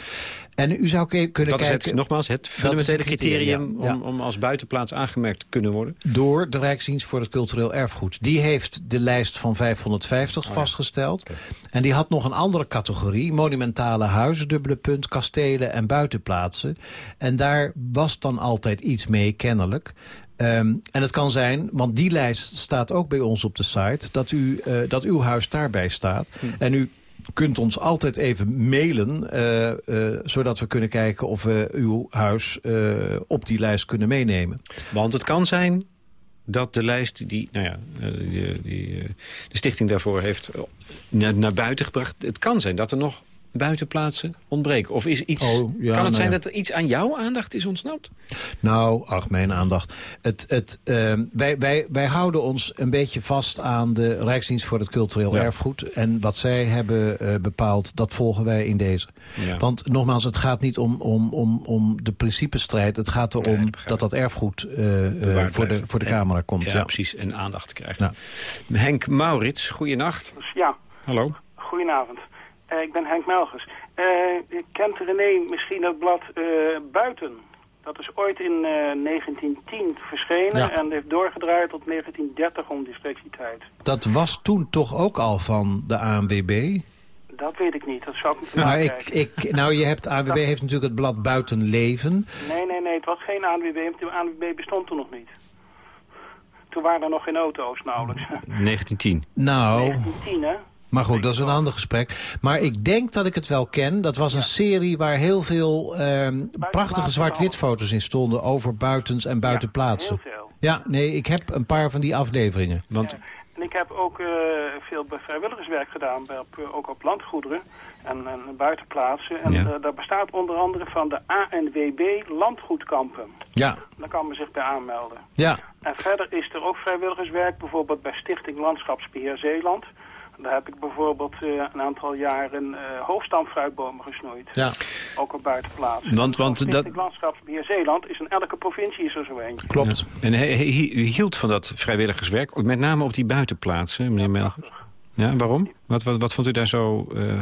En u zou kunnen dat kijken... is het, nogmaals, het fundamentele criterium, om, om als buitenplaats aangemerkt te kunnen worden? Door de Rijksdienst voor het Cultureel Erfgoed. Die heeft de lijst van 550 vastgesteld. En die had nog een andere categorie. Monumentale huizen, dubbele punt, kastelen en buitenplaatsen. En daar was dan altijd iets mee, kennelijk. Ehm, en het kan zijn, want die lijst staat ook bij ons op de site... dat, u, uh, dat uw huis daarbij staat. Hm. En u kunt ons altijd even mailen... Uh, uh, zodat we kunnen kijken of we uw huis op die lijst kunnen meenemen. Want het kan zijn dat de lijst die, nou ja, die, die de stichting daarvoor heeft naar, naar buiten gebracht... het kan zijn dat er nog buitenplaatsen ontbreken? Of is iets, oh, ja, kan het zijn dat er iets aan jouw aandacht is ontsnapt? Nou, ach, mijn aandacht. Het, het, uh, wij, wij, wij houden ons een beetje vast aan de Rijksdienst voor het Cultureel ja. Erfgoed. En wat zij hebben uh, bepaald, dat volgen wij in deze. Ja. Want nogmaals, het gaat niet om, om, om, om de principestrijd. Het gaat erom nee, dat dat erfgoed uh, voor, de, voor de en, camera komt. Ja, precies. En aandacht krijgt. Henk Maurits, goeienacht. Ja. Hallo. Goedenavond. Uh, ik ben Henk Melgers. Uh, kent René misschien het blad uh, Buiten? Dat is ooit in 1910 verschenen ja. en heeft doorgedraaid tot 1930 om dyslexie-tijd. Dat was toen toch ook al van de ANWB? Dat weet ik niet, dat zou ik Maar ik, ik, nou, je hebt, ANWB heeft natuurlijk het blad Buitenleven. Nee, nee, nee, het was geen ANWB, want de ANWB bestond toen nog niet. Toen waren er nog geen auto's nauwelijks. 1910. Nou... 1910, hè? Maar goed, dat is een ander gesprek. Maar ik denk dat ik het wel ken. Dat was een serie waar heel veel eh, prachtige zwart-wit foto's in stonden... over buitens en buitenplaatsen. Ja, heel veel. Ja, nee, ik heb een paar van die afleveringen. Want... Ja. En ik heb ook uh, veel vrijwilligerswerk gedaan, bij op, ook op landgoederen en, en buitenplaatsen. En ja. uh, daar bestaat onder andere van de ANWB landgoedkampen. Ja. Daar kan men zich bij aanmelden. Ja. En verder is er ook vrijwilligerswerk, bijvoorbeeld bij Stichting Landschapsbeheer Zeeland... Daar heb ik bijvoorbeeld uh, een aantal jaren uh, hoofdstamfruitbomen gesnoeid. Ja. Ook op buitenplaatsen. Want, want dat... Het landschapsbeheer Zeeland is in elke provincie is er zo eentje. Klopt. Ja. En hij, hield van dat vrijwilligerswerk, met name op die buitenplaatsen, meneer Melger. Ja, waarom? Wat, wat, wat vond u daar zo uh, nou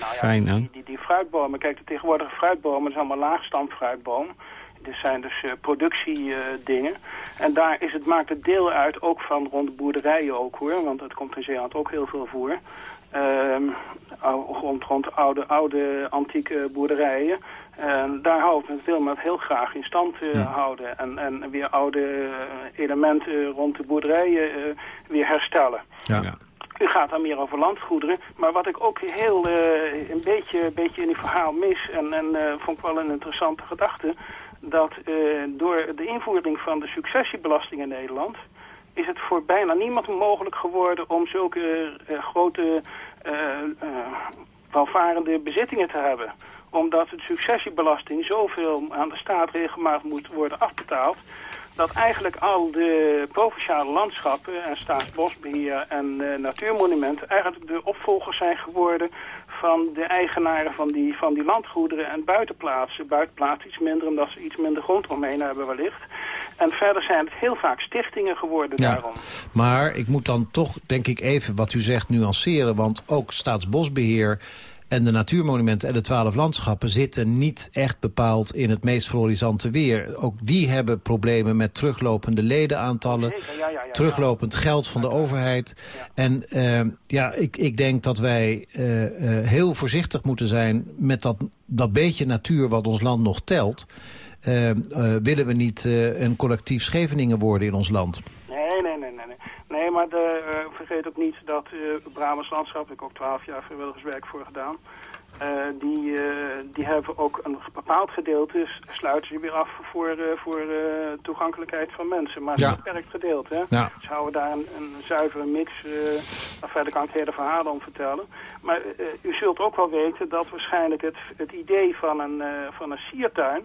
ja, fijn aan? Die, die, die, fruitbomen, kijk, de tegenwoordige fruitbomen is allemaal laagstamfruitboom. Dit zijn dus uh, productiedingen. Uh, en daar is het, maakt het deel uit, ook van rond de boerderijen ook hoor. Want het komt in Zeeland ook heel veel voor. Uh, rond, rond oude, oude antieke boerderijen. En daar houdt het veel met heel graag in stand ja. houden. En, en weer oude elementen rond de boerderijen weer herstellen. Ja. ja. U gaat dan meer over landgoederen. Maar wat ik ook heel uh, een beetje, beetje in uw verhaal mis... en, en uh, vond ik wel een interessante gedachte... dat uh, door de invoering van de successiebelasting in Nederland... is het voor bijna niemand mogelijk geworden om zulke grote welvarende bezittingen te hebben. Omdat de successiebelasting zoveel aan de staat regelmatig moet worden afbetaald dat eigenlijk al de provinciale landschappen en staatsbosbeheer en uh, natuurmonumenten eigenlijk de opvolgers zijn geworden van de eigenaren van die, van die landgoederen en buitenplaatsen. Buitenplaatsen iets minder omdat ze iets minder grond omheen hebben wellicht. En verder zijn het heel vaak stichtingen geworden ja, daarom. Maar ik moet dan toch denk ik even wat u zegt nuanceren, want ook staatsbosbeheer en de natuurmonumenten en de twaalf landschappen zitten niet echt bepaald in het meest florisante weer. Ook die hebben problemen met teruglopende ledenaantallen, ja, ja, ja, teruglopend geld van de overheid. En uh, ja, ik, ik denk dat wij uh, uh, heel voorzichtig moeten zijn met dat, dat beetje natuur wat ons land nog telt. willen we niet een collectief Scheveningen worden in ons land? Nee, nee, nee, nee. Maar de, uh, vergeet ook niet dat uh, Brabants Landschap, heb ik ook twaalf jaar vrijwilligerswerk voor gedaan. Uh, die, die hebben ook een bepaald gedeelte, sluiten ze weer af voor, voor toegankelijkheid van mensen. Maar ja. een beperkt gedeelte. Hè? Ja. Ze houden daar een, een zuivere mix, verder kan ik hele verhalen om vertellen. Maar u zult ook wel weten dat waarschijnlijk het, het idee van een, van een siertuin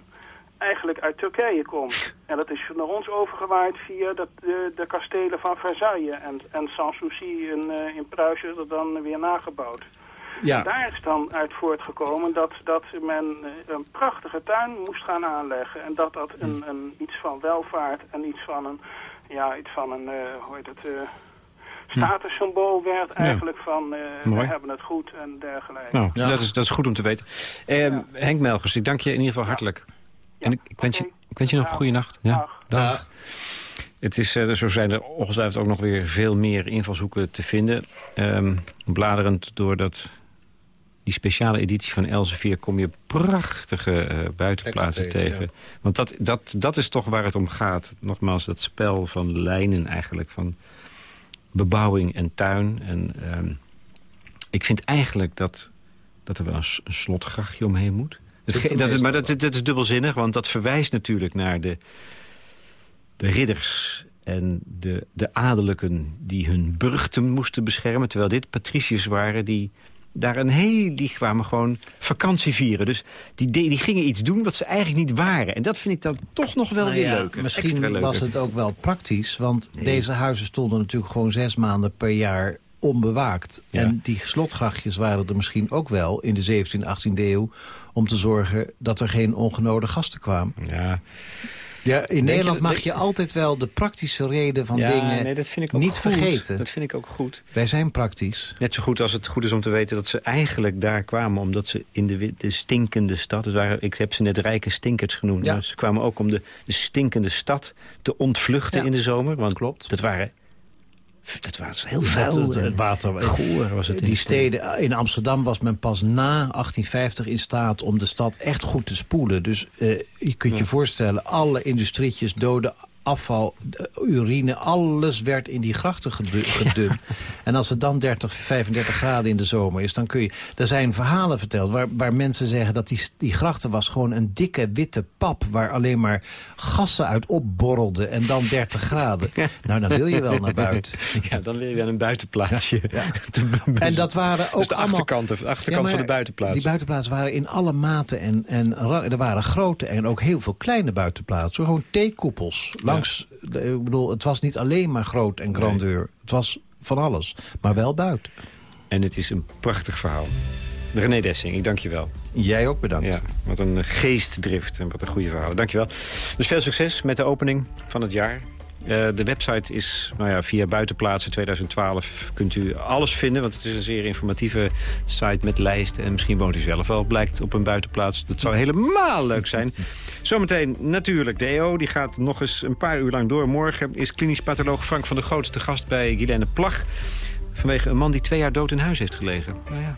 eigenlijk uit Turkije komt. En dat is naar ons overgewaaid via de, de, de kastelen van Versailles en, en Sanssouci in, uh, in Pruisen dat dan weer nagebouwd. Ja. En daar is dan uit voortgekomen dat, dat men een prachtige tuin moest gaan aanleggen. En dat dat een, een, iets van welvaart en iets van een, ja, iets van een, uh, hoe heet het... Uh, statussymbool werd eigenlijk van uh, we hebben het goed en dergelijke. Nou, dat, is, dat is goed om te weten. Uh, Henk Melgers, ik dank je in ieder geval hartelijk. En ik, ik, wens je, ik wens je nog een goede nacht. Ja? Dag. Het is, uh, zo zijn er ongetwijfeld ook nog weer veel meer invalshoeken te vinden. Um, bladerend door dat, die speciale editie van Elsevier... kom je prachtige uh, buitenplaatsen tegen. Want dat, dat, dat is toch waar het om gaat. Nogmaals, dat spel van lijnen eigenlijk. Van bebouwing en tuin. En um, ik vind eigenlijk dat, dat er wel een, een slotgrachtje omheen moet. Dat, dat, maar dat, dat is dubbelzinnig, want dat verwijst natuurlijk naar de de ridders en de, de adellijken die hun burchten moesten beschermen... terwijl dit patriciërs waren die daar een heel... die kwamen gewoon vakantie vieren. Dus die, die gingen iets doen wat ze eigenlijk niet waren. En dat vind ik dan toch nog wel nou weer leuk. Misschien was het ook wel praktisch, want deze huizen stonden natuurlijk gewoon zes maanden per jaar onbewaakt. En die slotgrachtjes waren er misschien ook wel in de 17e, 18e eeuw... om te zorgen dat er geen ongenode gasten kwamen. Ja, ja, in Nederland mag je altijd wel de praktische reden van dingen nee, dat vind ik ook niet vergeten. Dat vind ik ook goed. Wij zijn praktisch. Net zo goed als het goed is om te weten dat ze eigenlijk daar kwamen... omdat ze in de, de stinkende stad... Het waren, ik heb ze net rijke stinkers genoemd. Ja. ze kwamen ook om de, de stinkende stad te ontvluchten in de zomer. Want Klopt. dat waren dat was heel vuil. Het, het water. Goor was het. Die steden, in Amsterdam was men pas na 1850 in staat om de stad echt goed te spoelen. Dus uh, je kunt je voorstellen, alle industrietjes doden afval, urine, alles werd in die grachten gedumpt. en als het dan 30, 35 graden in de zomer is, dan kun je... Er zijn verhalen verteld waar, waar mensen zeggen dat die, die grachten was gewoon een dikke witte pap... waar alleen maar gassen uit opborrelden en dan 30 graden. Nou, dan wil je wel naar buiten. Ja, dan wil je wel een buitenplaatsje. Ja, en dat waren ook dus de achterkant, de achterkant van de buitenplaats. Die buitenplaatsen waren in alle maten en, en er waren grote en ook heel veel kleine buitenplaatsen. Gewoon theekoepels langs... Ik bedoel, het was niet alleen maar groot en grandeur. Het was van alles, maar wel buiten. En het is een prachtig verhaal. René Dessing, ik dank je wel. Jij ook bedankt. Ja, wat een geestdrift en wat een goede verhaal. Dank je wel. Dus veel succes met de opening van het jaar. Uh, de website is nou ja, via Buitenplaatsen 2012 kunt u alles vinden. Want het is een zeer informatieve site met lijsten. En misschien woont u zelf wel, blijkt op een buitenplaats. Dat zou helemaal leuk zijn. Zometeen natuurlijk de EO. Die gaat nog eens een paar uur lang door. Morgen is klinisch patholoog Frank van der Groot te gast bij Guilaine Plag. Vanwege een man die twee jaar dood in huis heeft gelegen. Nou ja.